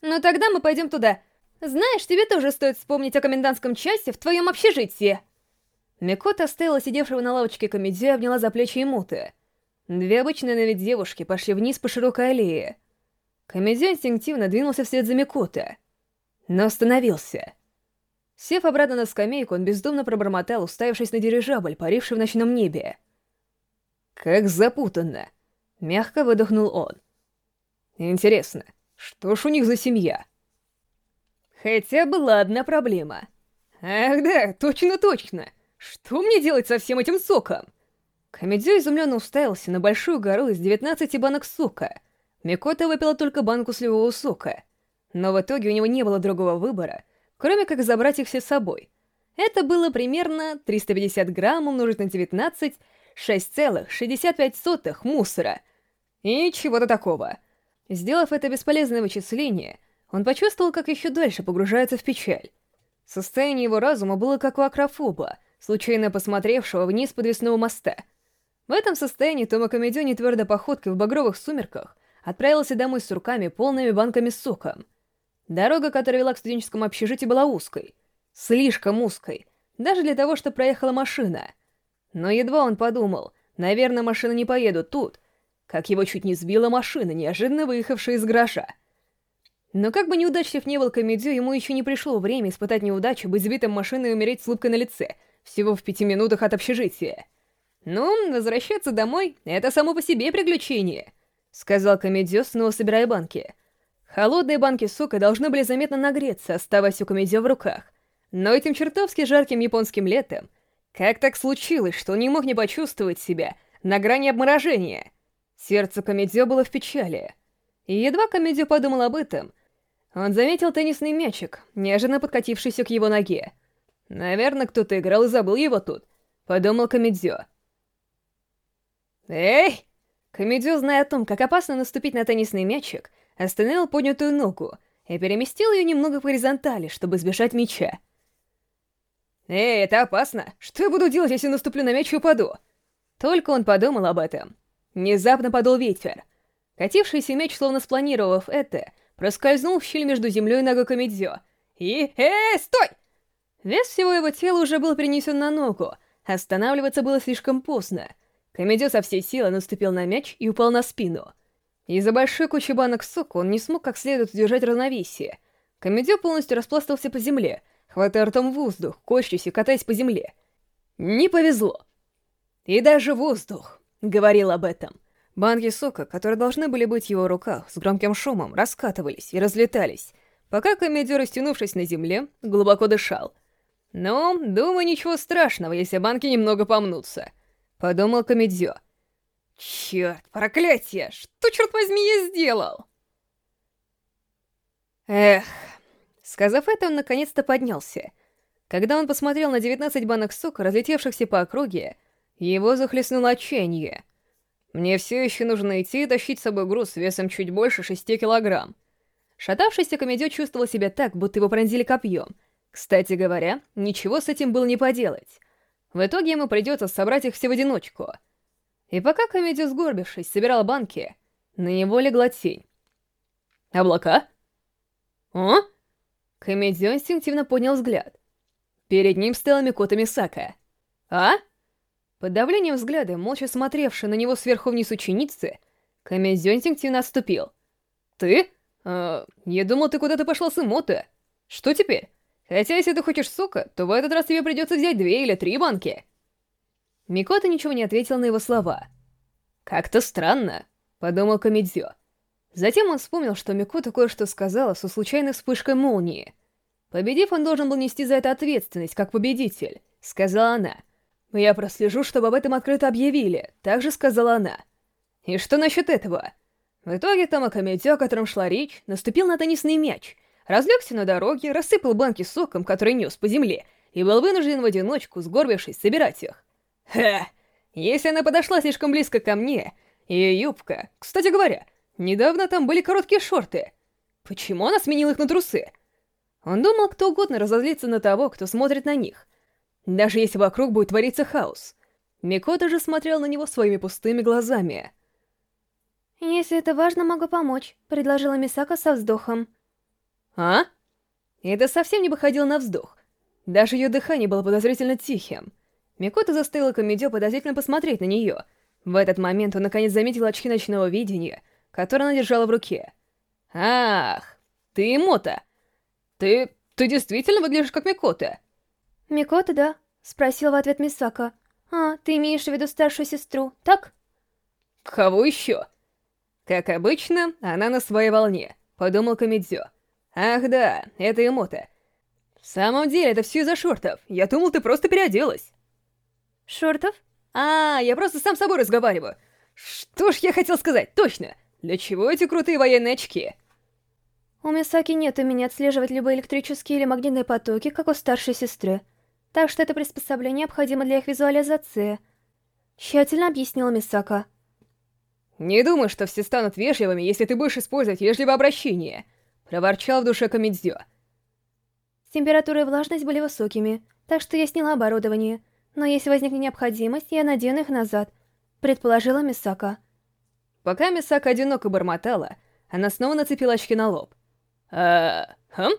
«Ну тогда мы пойдем туда. Знаешь, тебе тоже стоит вспомнить о комендантском часе в твоем общежитии». Микото оставила сидевшего на лавочке комедию и обняла за плечи Имуты. Две обычные на вид девушки пошли вниз по широкой аллее. Комедио инстинктивно двинулся вслед за Микото, но остановился. Сев обратно на скамейку, он бездумно пробормотал, уставившись на дирижабль, паривший в ночном небе. «Как запутанно!» — мягко выдохнул он. Интересно, что ж у них за семья? Хотя была одна проблема. Ах да, точно-точно. Что мне делать со всем этим соком? Комедио изумленно уставился на большую гору из 19 банок сока. Микота выпила только банку сливового сока. Но в итоге у него не было другого выбора, кроме как забрать их все с собой. Это было примерно 350 грамм умножить на 19, 6,65 мусора. И чего-то такого. Сделав это бесполезное вычисление, он почувствовал, как еще дальше погружается в печаль. Состояние его разума было как у акрофоба, случайно посмотревшего вниз подвесного моста. В этом состоянии Тома Комедио нетвердой походкой в багровых сумерках отправился домой с руками, полными банками с соком. Дорога, которая вела к студенческому общежитию, была узкой. Слишком узкой. Даже для того, чтобы проехала машина. Но едва он подумал, наверное, машины не поедут тут, как его чуть не сбила машина, неожиданно выехавшая из гаража. Но как бы неудачлив не был Комедио, ему еще не пришло время испытать неудачу, быть сбитым машиной и умереть с улыбкой на лице, всего в пяти минутах от общежития. «Ну, возвращаться домой — это само по себе приключение», — сказал Комедио, снова собирая банки. Холодные банки сока должны были заметно нагреться, оставаясь у Комедио в руках. Но этим чертовски жарким японским летом, как так случилось, что он не мог не почувствовать себя на грани обморожения? Сердце Комедио было в печали. И едва Комедио подумал об этом, он заметил теннисный мячик, неожиданно подкатившийся к его ноге. «Наверное, кто-то играл и забыл его тут», — подумал Комедио. «Эй!» Комедио, зная о том, как опасно наступить на теннисный мячик, остановил поднятую ногу и переместил ее немного в горизонтали, чтобы избежать мяча. «Эй, это опасно! Что я буду делать, если наступлю на мяч и упаду?» Только он подумал об этом, Внезапно подул ветер. Катившийся мяч, словно спланировав это, проскользнул в щель между землей и ногой Комедзё. И... Э, стой! Вес всего его тела уже был перенесен на ногу. Останавливаться было слишком поздно. Комедзё со всей силы наступил на мяч и упал на спину. Из-за большой кучи банок сока он не смог как следует удержать равновесие. Комедзё полностью распластался по земле, хватая ртом воздух, корчась и катаясь по земле. Не повезло. И даже воздух говорил об этом. Банки сока, которые должны были быть в его руках, с громким шумом раскатывались и разлетались, пока комедио, растянувшись на земле, глубоко дышал. «Ну, думаю, ничего страшного, если банки немного помнутся», — подумал комедио. «Черт, проклятие! Что, черт возьми, я сделал?» Эх... Сказав это, он наконец-то поднялся. Когда он посмотрел на 19 банок сока, разлетевшихся по округе, его захлестнуло отчаяние. Мне все еще нужно идти и тащить с собой груз весом чуть больше шести килограмм. Шатавшийся комедио чувствовал себя так, будто его пронзили копьем. Кстати говоря, ничего с этим было не поделать. В итоге ему придется собрать их все в одиночку. И пока комедио, сгорбившись, собирал банки, на него легла тень. «Облака?» «О?» Комедио инстинктивно поднял взгляд. Перед ним стояла Микота Мисака. «А?» Под давлением взгляда, молча смотревшей на него сверху вниз ученицы, Камезё инстинктивно отступил. «Ты? Э, я думал, ты куда-то пошла с Эмото. Что теперь? Хотя, если ты хочешь сока, то в этот раз тебе придется взять две или три банки». Микота ничего не ответил на его слова. «Как-то странно», — подумал Камедзё. Затем он вспомнил, что Микота кое-что сказала со случайной вспышкой молнии. Победив, он должен был нести за это ответственность, как победитель, — сказала она. «Я прослежу, чтобы об этом открыто объявили», — также сказала она. «И что насчет этого?» В итоге Тома Комедио, о котором шла речь, наступил на теннисный мяч, разлегся на дороге, рассыпал банки соком, который нес по земле, и был вынужден в одиночку, сгорбившись, собирать их. Ха! Если она подошла слишком близко ко мне, ее юбка... Кстати говоря, недавно там были короткие шорты. Почему она сменила их на трусы? Он думал, кто угодно разозлится на того, кто смотрит на них — даже если вокруг будет твориться хаос. Микота же смотрел на него своими пустыми глазами. «Если это важно, могу помочь», — предложила Мисака со вздохом. «А?» Это совсем не походило на вздох. Даже ее дыхание было подозрительно тихим. Микота заставила Комедио подозрительно посмотреть на нее. В этот момент он наконец заметил очки ночного видения, которые она держала в руке. «Ах, ты Мота! Ты... ты действительно выглядишь как Микота!» «Микота, да?» — спросил в ответ Мисака. «А, ты имеешь в виду старшую сестру, так?» «Кого еще?» Как обычно, она на своей волне, подумал Камедзё. Ах да, это эмота. В самом деле, это все из-за шортов. Я думал, ты просто переоделась. Шортов? А, я просто сам с собой разговариваю. Что ж я хотел сказать, точно. Для чего эти крутые военные очки? У Мисаки нет умения отслеживать любые электрические или магнитные потоки, как у старшей сестры. Так что это приспособление необходимо для их визуализации. Тщательно объяснила Мисака. «Не думаю, что все станут вежливыми, если ты будешь использовать вежливое обращение», — проворчал в душе Камедзё. Температура и влажность были высокими, так что я сняла оборудование. Но если возникнет необходимость, я надену их назад, предположила Мисака. Пока Мисака одиноко бормотала, она снова нацепила очки на лоб. «А... хм?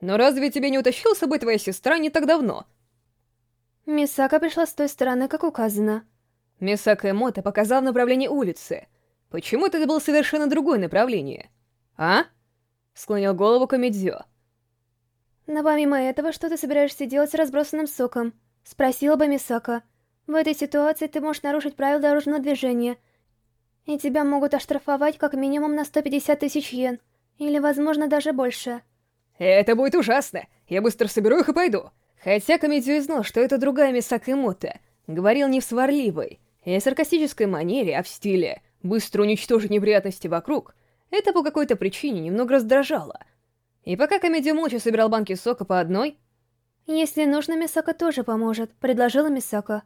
Но разве тебе не утащила с собой твоя сестра не так давно?» Мисака пришла с той стороны, как указано. Мисака Эмота показал направление улицы. Почему-то это было совершенно другое направление. «А?» — склонил голову Камедзё. «Но помимо этого, что ты собираешься делать с разбросанным соком?» — спросила бы Мисака. «В этой ситуации ты можешь нарушить правила дорожного движения, и тебя могут оштрафовать как минимум на 150 тысяч йен, или, возможно, даже больше». «Это будет ужасно! Я быстро соберу их и пойду!» Хотя Комедию знал, что это другая Мисака Эмота, говорил не в сварливой и саркастической манере, а в стиле «быстро уничтожить неприятности вокруг», это по какой-то причине немного раздражало. И пока Комедия молча собирал банки сока по одной... «Если нужно, Мисака тоже поможет», — предложила Мисака.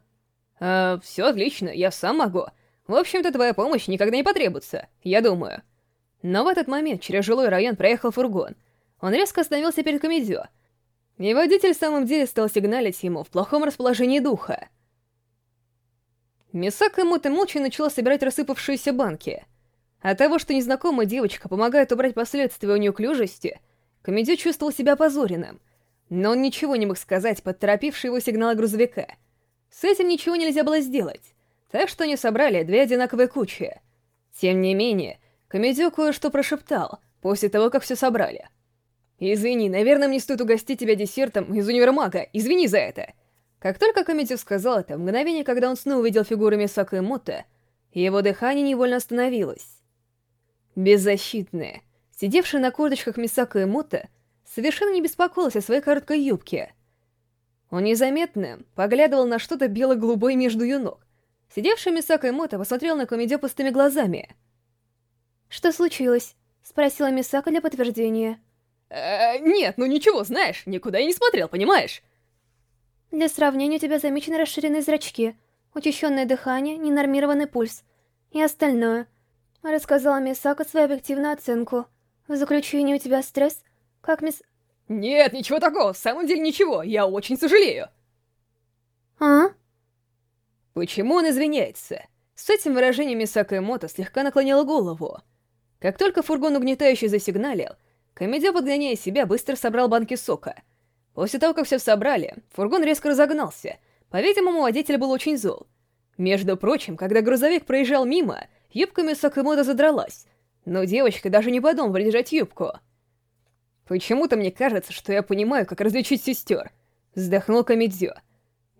«А, все отлично, я сам могу. В общем-то, твоя помощь никогда не потребуется, я думаю». Но в этот момент через жилой район проехал фургон. Он резко остановился перед Комедио, и водитель в самом деле стал сигналить ему в плохом расположении духа. Мисака Мута молча начала собирать рассыпавшиеся банки. От того, что незнакомая девочка помогает убрать последствия неуклюжести, Комедио чувствовал себя опозоренным, но он ничего не мог сказать под торопивший его сигнал грузовика. С этим ничего нельзя было сделать, так что они собрали две одинаковые кучи. Тем не менее, Комедио кое-что прошептал после того, как все собрали — «Извини, наверное, мне стоит угостить тебя десертом из универмага. Извини за это!» Как только Комедио сказал это, в мгновение, когда он снова увидел фигуры Мисака и Мута, его дыхание невольно остановилось. Беззащитная, сидевшая на курточках Мисака и Мута, совершенно не беспокоилась о своей короткой юбке. Он незаметно поглядывал на что-то бело-голубое между ее ног. Сидевшая Мисака и Мута посмотрел на Комедио пустыми глазами. «Что случилось?» — спросила Мисака для подтверждения. Э, нет, ну ничего, знаешь, никуда я не смотрел, понимаешь? Для сравнения у тебя замечены расширенные зрачки, учащенное дыхание, ненормированный пульс и остальное. Рассказала Мисака свою объективную оценку. В заключении у тебя стресс, как мисс... Нет, ничего такого, в самом деле ничего, я очень сожалею. А? Почему он извиняется? С этим выражением Мисака Эмото слегка наклонила голову. Как только фургон угнетающий засигналил, Комедио, подгоняя себя, быстро собрал банки сока. После того, как все собрали, фургон резко разогнался. По-видимому, водитель был очень зол. Между прочим, когда грузовик проезжал мимо, юбка Мисакамото задралась, но девочка даже не подумала придержать юбку. «Почему-то мне кажется, что я понимаю, как различить сестер», — вздохнул Комедзё.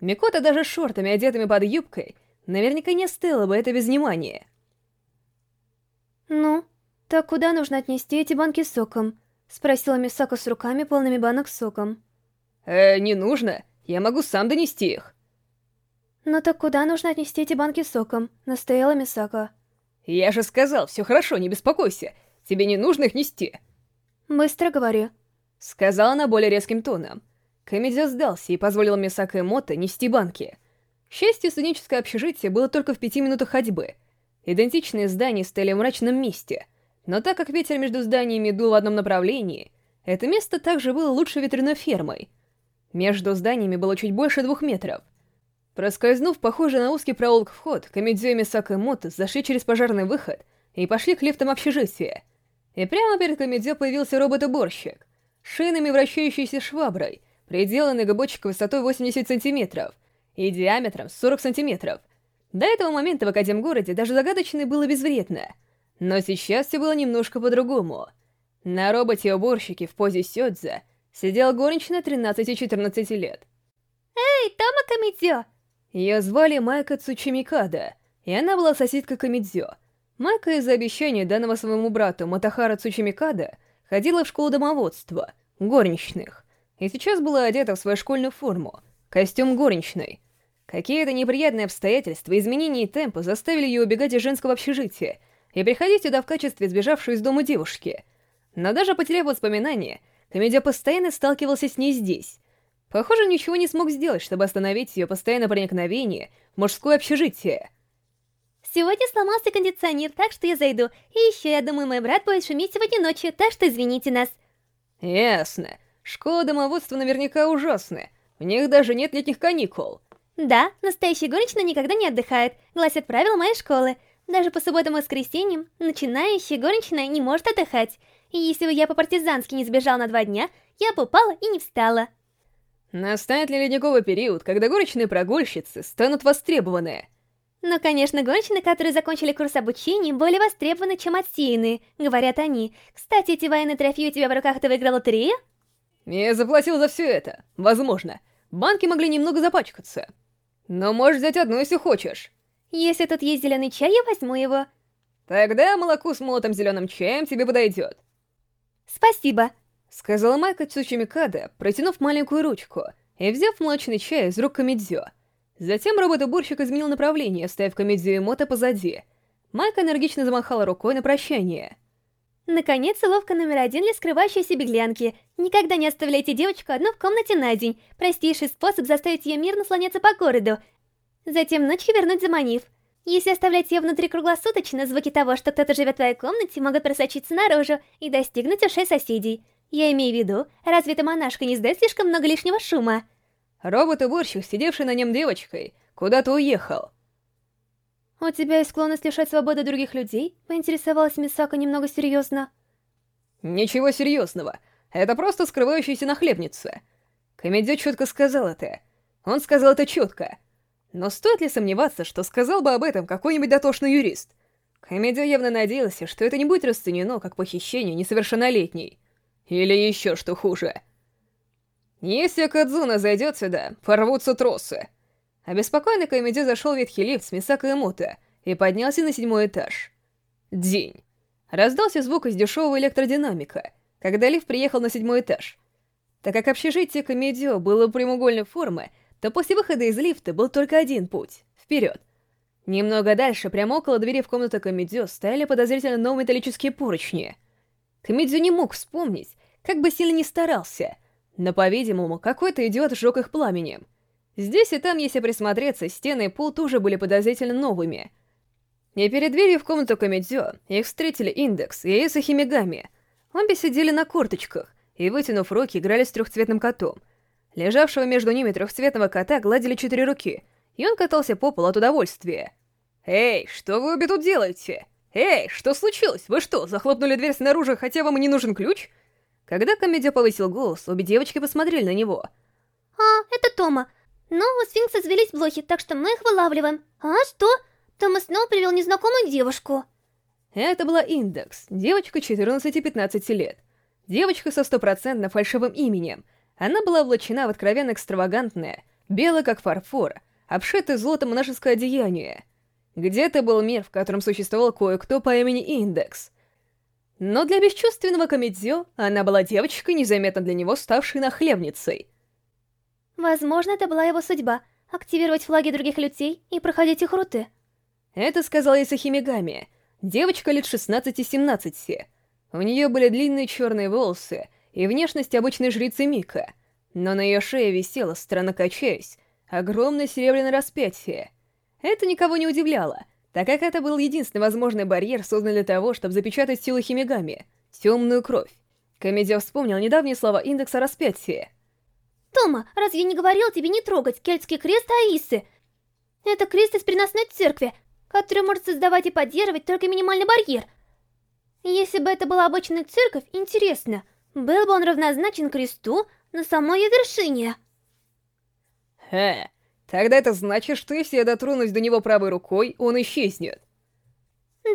Микота даже шортами, одетыми под юбкой, наверняка не оставила бы это без внимания. «Ну, так куда нужно отнести эти банки с соком?» Спросила Мисака с руками, полными банок соком. Э, не нужно. Я могу сам донести их. «Ну так куда нужно отнести эти банки соком?» — настояла Мисака. «Я же сказал, все хорошо, не беспокойся. Тебе не нужно их нести». «Быстро говори», — сказала она более резким тоном. Комедио сдался и позволил Мисака и Мото нести банки. К счастью, студенческое общежитие было только в пяти минутах ходьбы. Идентичные здания стояли в мрачном месте — но так как ветер между зданиями дул в одном направлении, это место также было лучшей ветряной фермой. Между зданиями было чуть больше двух метров. Проскользнув похожий на узкий проулок вход, Комедзё и Мисака и Мото зашли через пожарный выход и пошли к лифтам общежития. И прямо перед Комедзё появился робот-уборщик, шинами вращающейся шваброй, приделанный габочек высотой 80 сантиметров и диаметром 40 сантиметров. До этого момента в Академгороде даже загадочное было безвредно — но сейчас все было немножко по-другому. На роботе-уборщике в позе сёдза сидел горничная 13-14 лет. «Эй, Тома Камидзё!» Ее звали Майка Цучимикада, и она была соседкой Камидзё. Майка из-за обещания данного своему брату Матахара Цучимикада ходила в школу домоводства, горничных, и сейчас была одета в свою школьную форму, костюм горничной. Какие-то неприятные обстоятельства, изменения темпа заставили ее убегать из женского общежития и приходить сюда в качестве сбежавшей из дома девушки. Но даже потеряв воспоминания, Комедия постоянно сталкивался с ней здесь. Похоже, ничего не смог сделать, чтобы остановить ее постоянное проникновение в мужское общежитие. Сегодня сломался кондиционер, так что я зайду. И еще, я думаю, мой брат будет шуметь сегодня ночью, так что извините нас. Ясно. Школа домоводства наверняка ужасная. У них даже нет летних каникул. Да, настоящая горничная никогда не отдыхает, гласят правила моей школы. Даже по субботам и воскресеньям начинающая горничная не может отдыхать. И если бы я по-партизански не сбежал на два дня, я бы упала и не встала. Настанет ли ледниковый период, когда горничные прогульщицы станут востребованы? Но, конечно, горничные, которые закончили курс обучения, более востребованы, чем отсеянные, говорят они. Кстати, эти военные трофеи у тебя в руках, ты выиграл лотерею? Я заплатил за все это. Возможно. Банки могли немного запачкаться. Но можешь взять одну, если хочешь. Если тут есть зеленый чай, я возьму его. Тогда молоко с молотым зеленым чаем тебе подойдет. Спасибо, сказала Майка Цучимикада, протянув маленькую ручку и взяв молочный чай из рук Камидзё. Затем робот-уборщик изменил направление, оставив Камидзё и Мото позади. Майка энергично замахала рукой на прощание. Наконец, уловка номер один для скрывающейся беглянки. Никогда не оставляйте девочку одну в комнате на день. Простейший способ заставить ее мирно слоняться по городу. Затем ночью вернуть заманив. Если оставлять ее внутри круглосуточно, звуки того, что кто-то живет в твоей комнате, могут просочиться наружу и достигнуть ушей соседей. Я имею в виду, разве эта монашка не сдает слишком много лишнего шума? Робот-уборщик, сидевший на нем девочкой, куда-то уехал. «У тебя есть склонность лишать свободы других людей?» — поинтересовалась Мисака немного серьезно. «Ничего серьезного. Это просто скрывающаяся нахлебница». Комедио четко сказал это. Он сказал это четко. Но стоит ли сомневаться, что сказал бы об этом какой-нибудь дотошный юрист? Комедио явно надеялся, что это не будет расценено как похищение несовершеннолетней. Или еще что хуже. Если Кадзуна зайдет сюда, порвутся тросы. Обеспокоенный Комедио зашел в ветхий лифт с Мисако и Мута и поднялся на седьмой этаж. День. Раздался звук из дешевого электродинамика, когда лифт приехал на седьмой этаж. Так как общежитие Комедио было прямоугольной формы, то после выхода из лифта был только один путь — вперед. Немного дальше, прямо около двери в комнату Комедио, стояли подозрительно новые металлические поручни. Комедио не мог вспомнить, как бы сильно ни старался, но, по-видимому, какой-то идиот сжег их пламенем. Здесь и там, если присмотреться, стены и пол тоже были подозрительно новыми. И перед дверью в комнату Комедио их встретили Индекс и Эйса Химигами. Обе сидели на корточках и, вытянув руки, играли с трехцветным котом — Лежавшего между ними трехцветного кота гладили четыре руки, и он катался по полу от удовольствия. «Эй, что вы обе тут делаете? Эй, что случилось? Вы что, захлопнули дверь снаружи, хотя вам и не нужен ключ?» Когда комедия повысил голос, обе девочки посмотрели на него. «А, это Тома. Но у сфинкса завелись блохи, так что мы их вылавливаем. А что? Тома снова привел незнакомую девушку». Это была Индекс, девочка 14-15 лет. Девочка со стопроцентно фальшивым именем — она была облачена в откровенно экстравагантное, белое как фарфор, обшитое золотом монашеское одеяние. Где-то был мир, в котором существовал кое-кто по имени Индекс. Но для бесчувственного Комедзё она была девочкой, незаметно для него ставшей нахлебницей. Возможно, это была его судьба — активировать флаги других людей и проходить их руты. Это сказала Исахимигами, девочка лет 16-17. У нее были длинные черные волосы — и внешность обычной жрицы Мика, но на ее шее висело, странно качаясь, огромное серебряное распятие. Это никого не удивляло, так как это был единственный возможный барьер, созданный для того, чтобы запечатать силу Химигами — темную кровь. Комедия вспомнил недавние слова индекса распятия. «Тома, разве я не говорил тебе не трогать кельтский крест Аисы? Это крест из приносной церкви, который может создавать и поддерживать только минимальный барьер. Если бы это была обычная церковь, интересно, был бы он равнозначен кресту на самой ее вершине. Хе, тогда это значит, что если я дотронусь до него правой рукой, он исчезнет.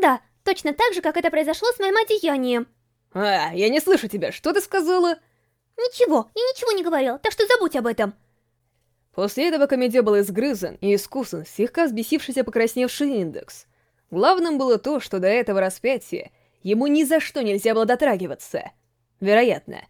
Да, точно так же, как это произошло с моим одеянием. А, я не слышу тебя, что ты сказала? Ничего, я ничего не говорил, так что забудь об этом. После этого комедия был изгрызан и искусан слегка взбесившийся покрасневший индекс. Главным было то, что до этого распятия ему ни за что нельзя было дотрагиваться. Вероятно.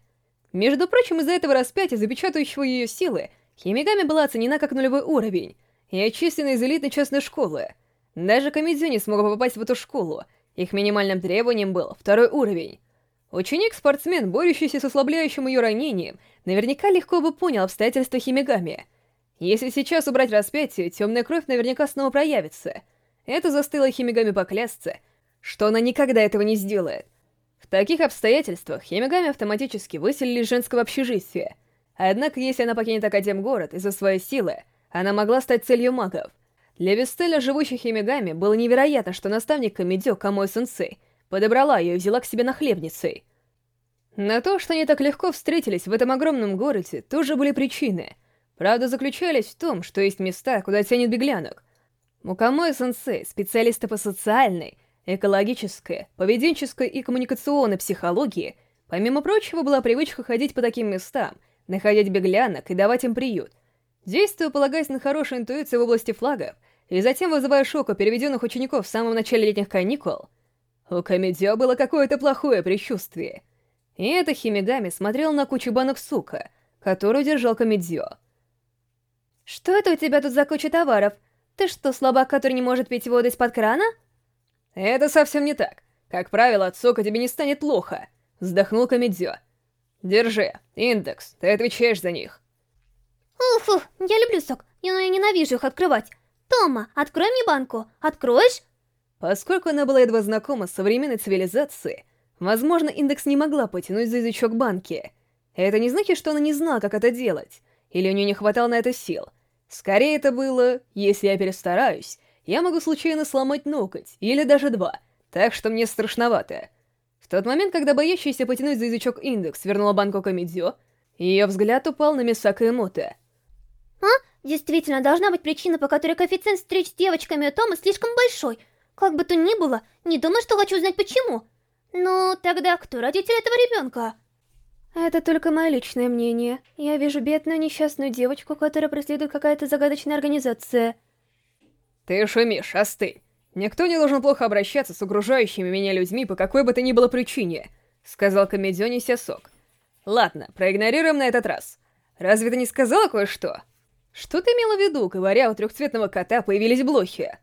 Между прочим, из-за этого распятия, запечатывающего ее силы, Химигами была оценена как нулевой уровень и отчислена из элитной частной школы. Даже Камидзю не смог попасть в эту школу, их минимальным требованием был второй уровень. Ученик-спортсмен, борющийся с ослабляющим ее ранением, наверняка легко бы понял обстоятельства Химигами. Если сейчас убрать распятие, темная кровь наверняка снова проявится. Это застыло Химигами поклясться, что она никогда этого не сделает. В таких обстоятельствах Химигами автоматически выселили из женского общежития. Однако, если она покинет Академгород из-за своей силы, она могла стать целью магов. Для бесцельно живущих Химигами было невероятно, что наставник Камидзё Камой-сенсей подобрала ее и взяла к себе нахлебницей. На то, что они так легко встретились в этом огромном городе, тоже были причины. Правда заключались в том, что есть места, куда тянет беглянок. Мукамой-сенсей, специалисты по социальной, экологической, поведенческой и коммуникационной психологии, помимо прочего, была привычка ходить по таким местам, находить беглянок и давать им приют. Действуя, полагаясь на хорошую интуицию в области флагов, и затем вызывая шок у переведенных учеников в самом начале летних каникул, у Камедзё было какое-то плохое предчувствие. И это Химигами смотрел на кучу банок сука, которую держал Камедзё. «Что это у тебя тут за куча товаров? Ты что, слабак, который не может пить воду из-под крана?» «Это совсем не так. Как правило, от сока тебе не станет плохо», — вздохнул Камедзё. «Держи, индекс, ты отвечаешь за них». «Уф, я люблю сок, но я ненавижу их открывать. Тома, открой мне банку. Откроешь?» Поскольку она была едва знакома с современной цивилизацией, возможно, индекс не могла потянуть за язычок банки. Это не значит, что она не знала, как это делать, или у нее не хватало на это сил. Скорее это было, если я перестараюсь, я могу случайно сломать ноготь, или даже два, так что мне страшновато. В тот момент, когда боящаяся потянуть за язычок индекс вернула банку Камедзё, ее взгляд упал на Мисака Эмото. «А? Действительно, должна быть причина, по которой коэффициент встреч с девочками у Тома слишком большой — как бы то ни было, не думаю, что хочу узнать почему. Но тогда кто родитель этого ребенка? Это только мое личное мнение. Я вижу бедную несчастную девочку, которая преследует какая-то загадочная организация. Ты шумишь, остынь. Никто не должен плохо обращаться с угрожающими меня людьми по какой бы то ни было причине, сказал комедионе Сясок. Ладно, проигнорируем на этот раз. Разве ты не сказала кое-что? Что ты имела в виду, говоря, у трехцветного кота появились блохи?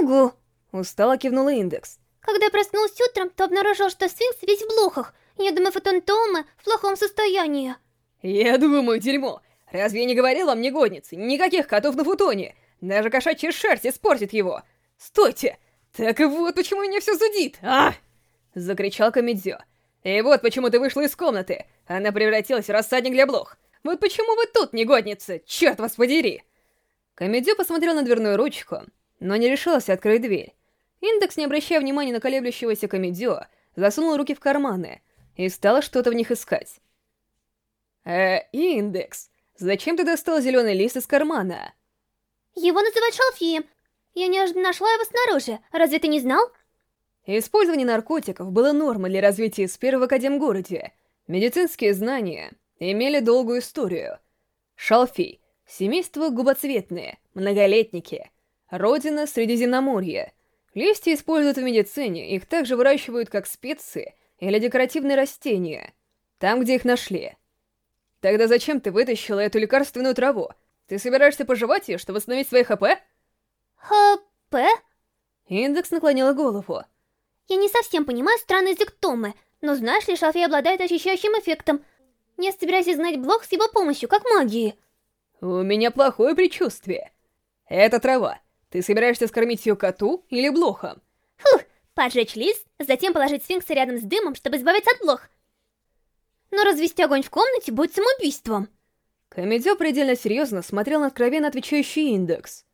Угу. Устало кивнула Индекс. Когда я проснулась утром, то обнаружил, что сфинкс весь в блохах. Я думаю, фотон Тома в плохом состоянии. Я думаю, дерьмо. Разве я не говорил вам, негодницы? Никаких котов на футоне. Даже кошачья шерсть испортит его. Стойте! Так и вот почему меня все зудит, а! Закричал Камедзё. И вот почему ты вышла из комнаты. Она превратилась в рассадник для блох. Вот почему вы тут, негодница? Черт вас подери! Камедзё посмотрел на дверную ручку, но не решился открыть дверь. Индекс, не обращая внимания на колеблющегося комедио, засунул руки в карманы и стала что-то в них искать. «Э, Индекс, зачем ты достал зеленый лист из кармана?» «Его называют шалфеем. Я неожиданно нашла его снаружи. Разве ты не знал?» Использование наркотиков было нормой для развития сферы в Академгороде. Медицинские знания имели долгую историю. Шалфей — семейство губоцветные, многолетники, родина Средиземноморья — Листья используют в медицине, их также выращивают как специи или декоративные растения, там, где их нашли. Тогда зачем ты вытащила эту лекарственную траву? Ты собираешься пожевать ее, чтобы восстановить свои ХП? ХП? Индекс наклонила голову. Я не совсем понимаю странный язык Томы, но знаешь ли, шалфей обладает очищающим эффектом. Я собираюсь знать блок с его помощью, как магии. У меня плохое предчувствие. Это трава. Ты собираешься скормить ее коту или блохам? Фух, поджечь лист, затем положить сфинкса рядом с дымом, чтобы избавиться от блох. Но развести огонь в комнате будет самоубийством. Комедио предельно серьезно смотрел на откровенно отвечающий индекс.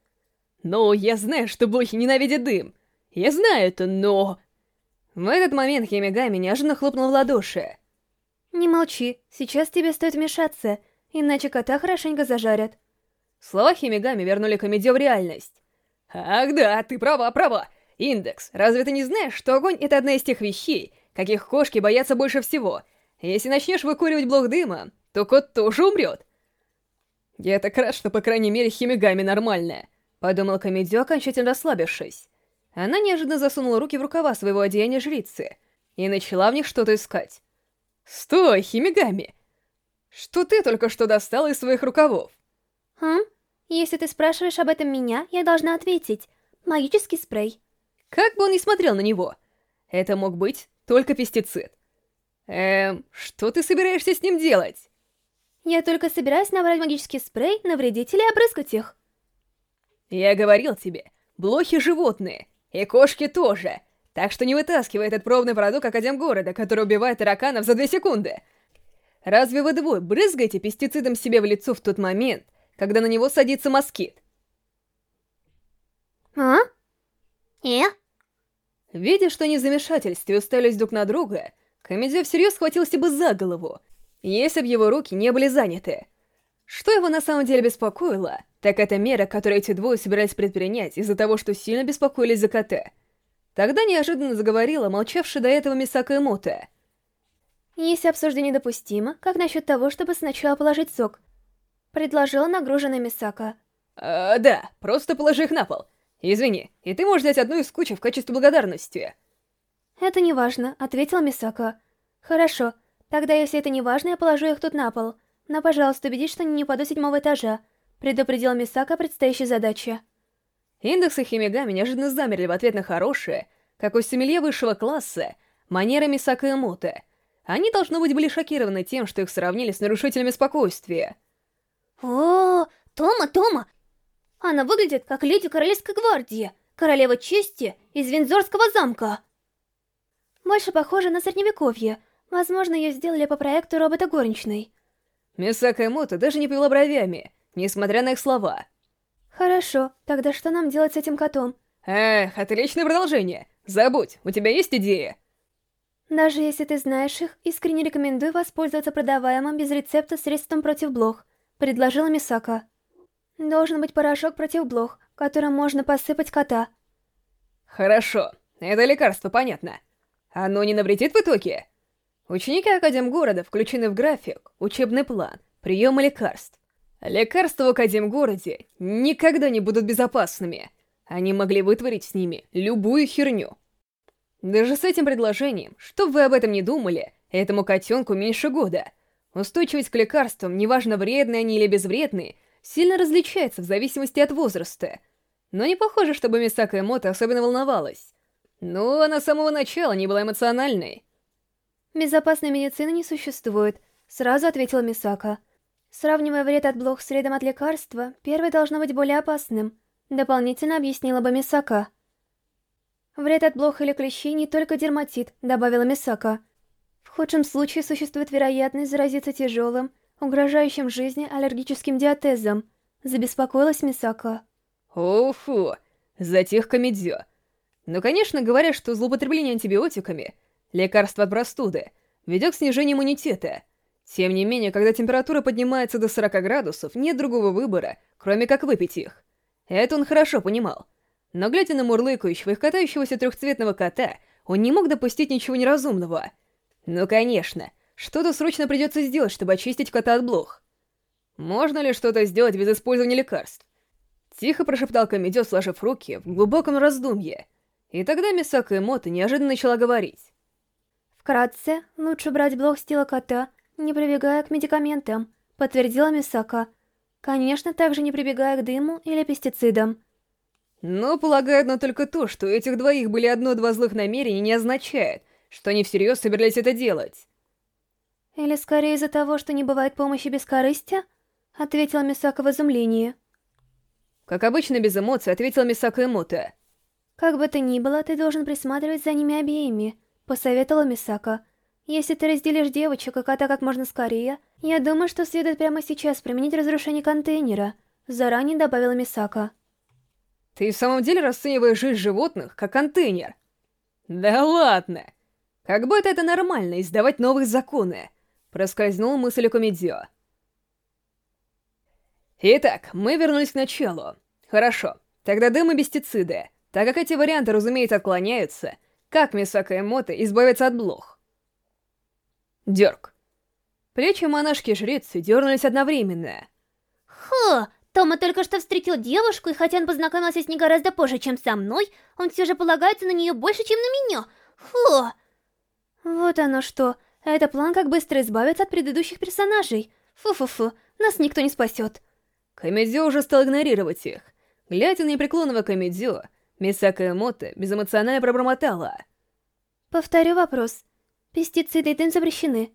«Ну, я знаю, что блохи ненавидят дым. Я знаю это, но...» В этот момент Химигами неожиданно хлопнул в ладоши. «Не молчи, сейчас тебе стоит вмешаться, иначе кота хорошенько зажарят». Слова Химигами вернули Комедио в реальность. Ах да, ты права, права. Индекс, разве ты не знаешь, что огонь — это одна из тех вещей, каких кошки боятся больше всего? Если начнешь выкуривать блок дыма, то кот тоже умрет. Я так рад, что, по крайней мере, Химигами нормальная, подумал Комедио, окончательно расслабившись. Она неожиданно засунула руки в рукава своего одеяния жрицы и начала в них что-то искать. «Стой, Химигами! Что ты только что достала из своих рукавов?» «Хм? Если ты спрашиваешь об этом меня, я должна ответить. Магический спрей». Как бы он ни смотрел на него, это мог быть только пестицид. Эм, что ты собираешься с ним делать? Я только собираюсь набрать магический спрей на вредителей и обрызгать их. Я говорил тебе, блохи животные, и кошки тоже. Так что не вытаскивай этот пробный продукт Академгорода, который убивает тараканов за две секунды. Разве вы двое брызгаете пестицидом себе в лицо в тот момент, когда на него садится москит? А? Э? Видя, что они в замешательстве устались друг на друга, Комедио всерьез схватился бы за голову, если бы его руки не были заняты. Что его на самом деле беспокоило, так это мера, которую эти двое собирались предпринять из-за того, что сильно беспокоились за кота. Тогда неожиданно заговорила молчавшая до этого Мисака Эмота. «Если обсуждение допустимо, как насчет того, чтобы сначала положить сок?» Предложила нагруженная Мисака. А, да, просто положи их на пол. Извини, и ты можешь взять одну из кучи в качестве благодарности. «Это не важно», — ответила Мисака. «Хорошо, тогда если это не важно, я положу их тут на пол. Но, пожалуйста, убедись, что они не упадут седьмого этажа», — предупредила Мисака о предстоящей задаче. Индекс и Химигами неожиданно замерли в ответ на хорошие, как у сомелье высшего класса, манеры Мисака и Мута. Они, должно быть, были шокированы тем, что их сравнили с нарушителями спокойствия. «О, Тома, Тома! Она выглядит как леди Королевской гвардии, королева чести из Виндзорского замка!» Больше похоже на средневековье. Возможно, ее сделали по проекту робота горничной. Мисака Эмото даже не повела бровями, несмотря на их слова. Хорошо, тогда что нам делать с этим котом? Эх, отличное продолжение. Забудь, у тебя есть идея? Даже если ты знаешь их, искренне рекомендую воспользоваться продаваемым без рецепта средством против блох, предложила Мисака. Должен быть порошок против блох, которым можно посыпать кота. Хорошо, это лекарство, понятно. Оно не навредит в итоге? Ученики Академгорода включены в график, учебный план, приемы лекарств. Лекарства в Академгороде никогда не будут безопасными. Они могли вытворить с ними любую херню. Даже с этим предложением, чтоб вы об этом не думали, этому котенку меньше года. Устойчивость к лекарствам, неважно вредные они или безвредные, сильно различается в зависимости от возраста. Но не похоже, чтобы Мисака Эмото особенно волновалась. Ну, она с самого начала не была эмоциональной. «Безопасной медицины не существует», — сразу ответила Мисака. Сравнивая вред от блох с вредом от лекарства, первое должно быть более опасным, дополнительно объяснила бы Мисака. Вред от блох или клещей не только дерматит, добавила Мисака. В худшем случае существует вероятность заразиться тяжелым, угрожающим жизни аллергическим диатезом, забеспокоилась Мисака. Офу, затих комедио. Но, конечно, говорят, что злоупотребление антибиотиками, лекарство от простуды, ведет к снижению иммунитета. Тем не менее, когда температура поднимается до 40 градусов, нет другого выбора, кроме как выпить их. Это он хорошо понимал. Но глядя на мурлыкающего и катающегося трехцветного кота, он не мог допустить ничего неразумного. Ну, конечно, что-то срочно придется сделать, чтобы очистить кота от блох. Можно ли что-то сделать без использования лекарств? Тихо прошептал Комедё, сложив руки в глубоком раздумье — и тогда Мисака Эмото неожиданно начала говорить. «Вкратце, лучше брать блок с тела кота, не прибегая к медикаментам», — подтвердила Мисака. «Конечно, также не прибегая к дыму или пестицидам». Но, полагаю, одно только то, что у этих двоих были одно-два злых намерения, не означает, что они всерьез собирались это делать. «Или скорее из-за того, что не бывает помощи без корысти?» — ответила Мисака в изумлении. Как обычно, без эмоций, ответила Мисака Эмото. «Как бы то ни было, ты должен присматривать за ними обеими», — посоветовала Мисака. «Если ты разделишь девочек и кота как можно скорее, я думаю, что следует прямо сейчас применить разрушение контейнера», — заранее добавила Мисака. «Ты в самом деле расцениваешь жизнь животных как контейнер?» «Да ладно! Как будто это нормально, издавать новые законы!» — проскользнула мысль у Комедио. Итак, мы вернулись к началу. Хорошо, тогда дым и пестициды. Так как эти варианты, разумеется, отклоняются, как Мисака Эмота избавиться от блох? Дёрг. Плечи монашки-жрицы дернулись одновременно. «Хо, Тома только что встретил девушку, и хотя он познакомился с ней гораздо позже, чем со мной, он все же полагается на нее больше, чем на меня. Фу! Вот оно что. Это план, как быстро избавиться от предыдущих персонажей. Фу-фу-фу, нас никто не спасет. Комедио уже стал игнорировать их. Глядя на непреклонного Комедио, Мисака Эмота безэмоционально пробормотала. Повторю вопрос. Пестициды и дым запрещены.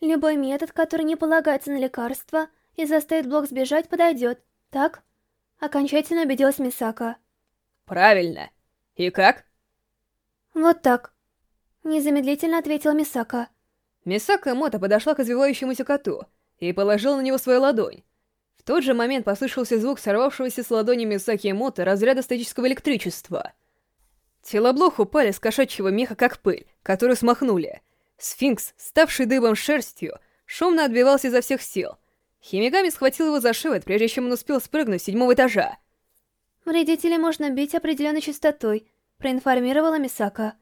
Любой метод, который не полагается на лекарства и заставит Блок сбежать, подойдет, так? Окончательно убедилась Мисака. Правильно. И как? Вот так. Незамедлительно ответила Мисака. Мисака Мото подошла к извивающемуся коту и положила на него свою ладонь. В тот же момент послышался звук сорвавшегося с ладони Мисаки Мото разряда статического электричества. Тело Блох упали с кошачьего меха как пыль, которую смахнули. Сфинкс, ставший дыбом шерстью, шумно отбивался изо всех сил. Химиками схватил его за шивот, прежде чем он успел спрыгнуть с седьмого этажа. Вредителей можно бить определенной частотой, проинформировала Мисака.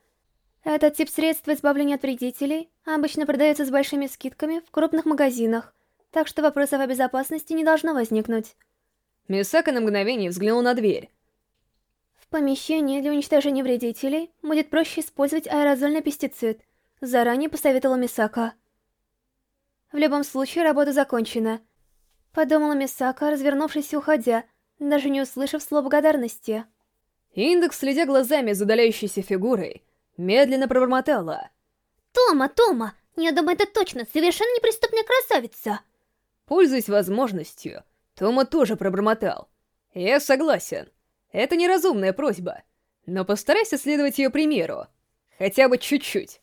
Этот тип средства избавления от вредителей обычно продается с большими скидками в крупных магазинах, так что вопросов о безопасности не должно возникнуть. Мисака на мгновение взглянул на дверь. В помещении для уничтожения вредителей будет проще использовать аэрозольный пестицид, заранее посоветовала Мисака. В любом случае, работа закончена. Подумала Мисака, развернувшись и уходя, даже не услышав слов благодарности. Индекс, следя глазами за удаляющейся фигурой, медленно пробормотала. «Тома, Тома! Я думаю, это точно совершенно неприступная красавица!» Пользуясь возможностью, Тома тоже пробормотал. «Я согласен. Это неразумная просьба, но постарайся следовать ее примеру. Хотя бы чуть-чуть».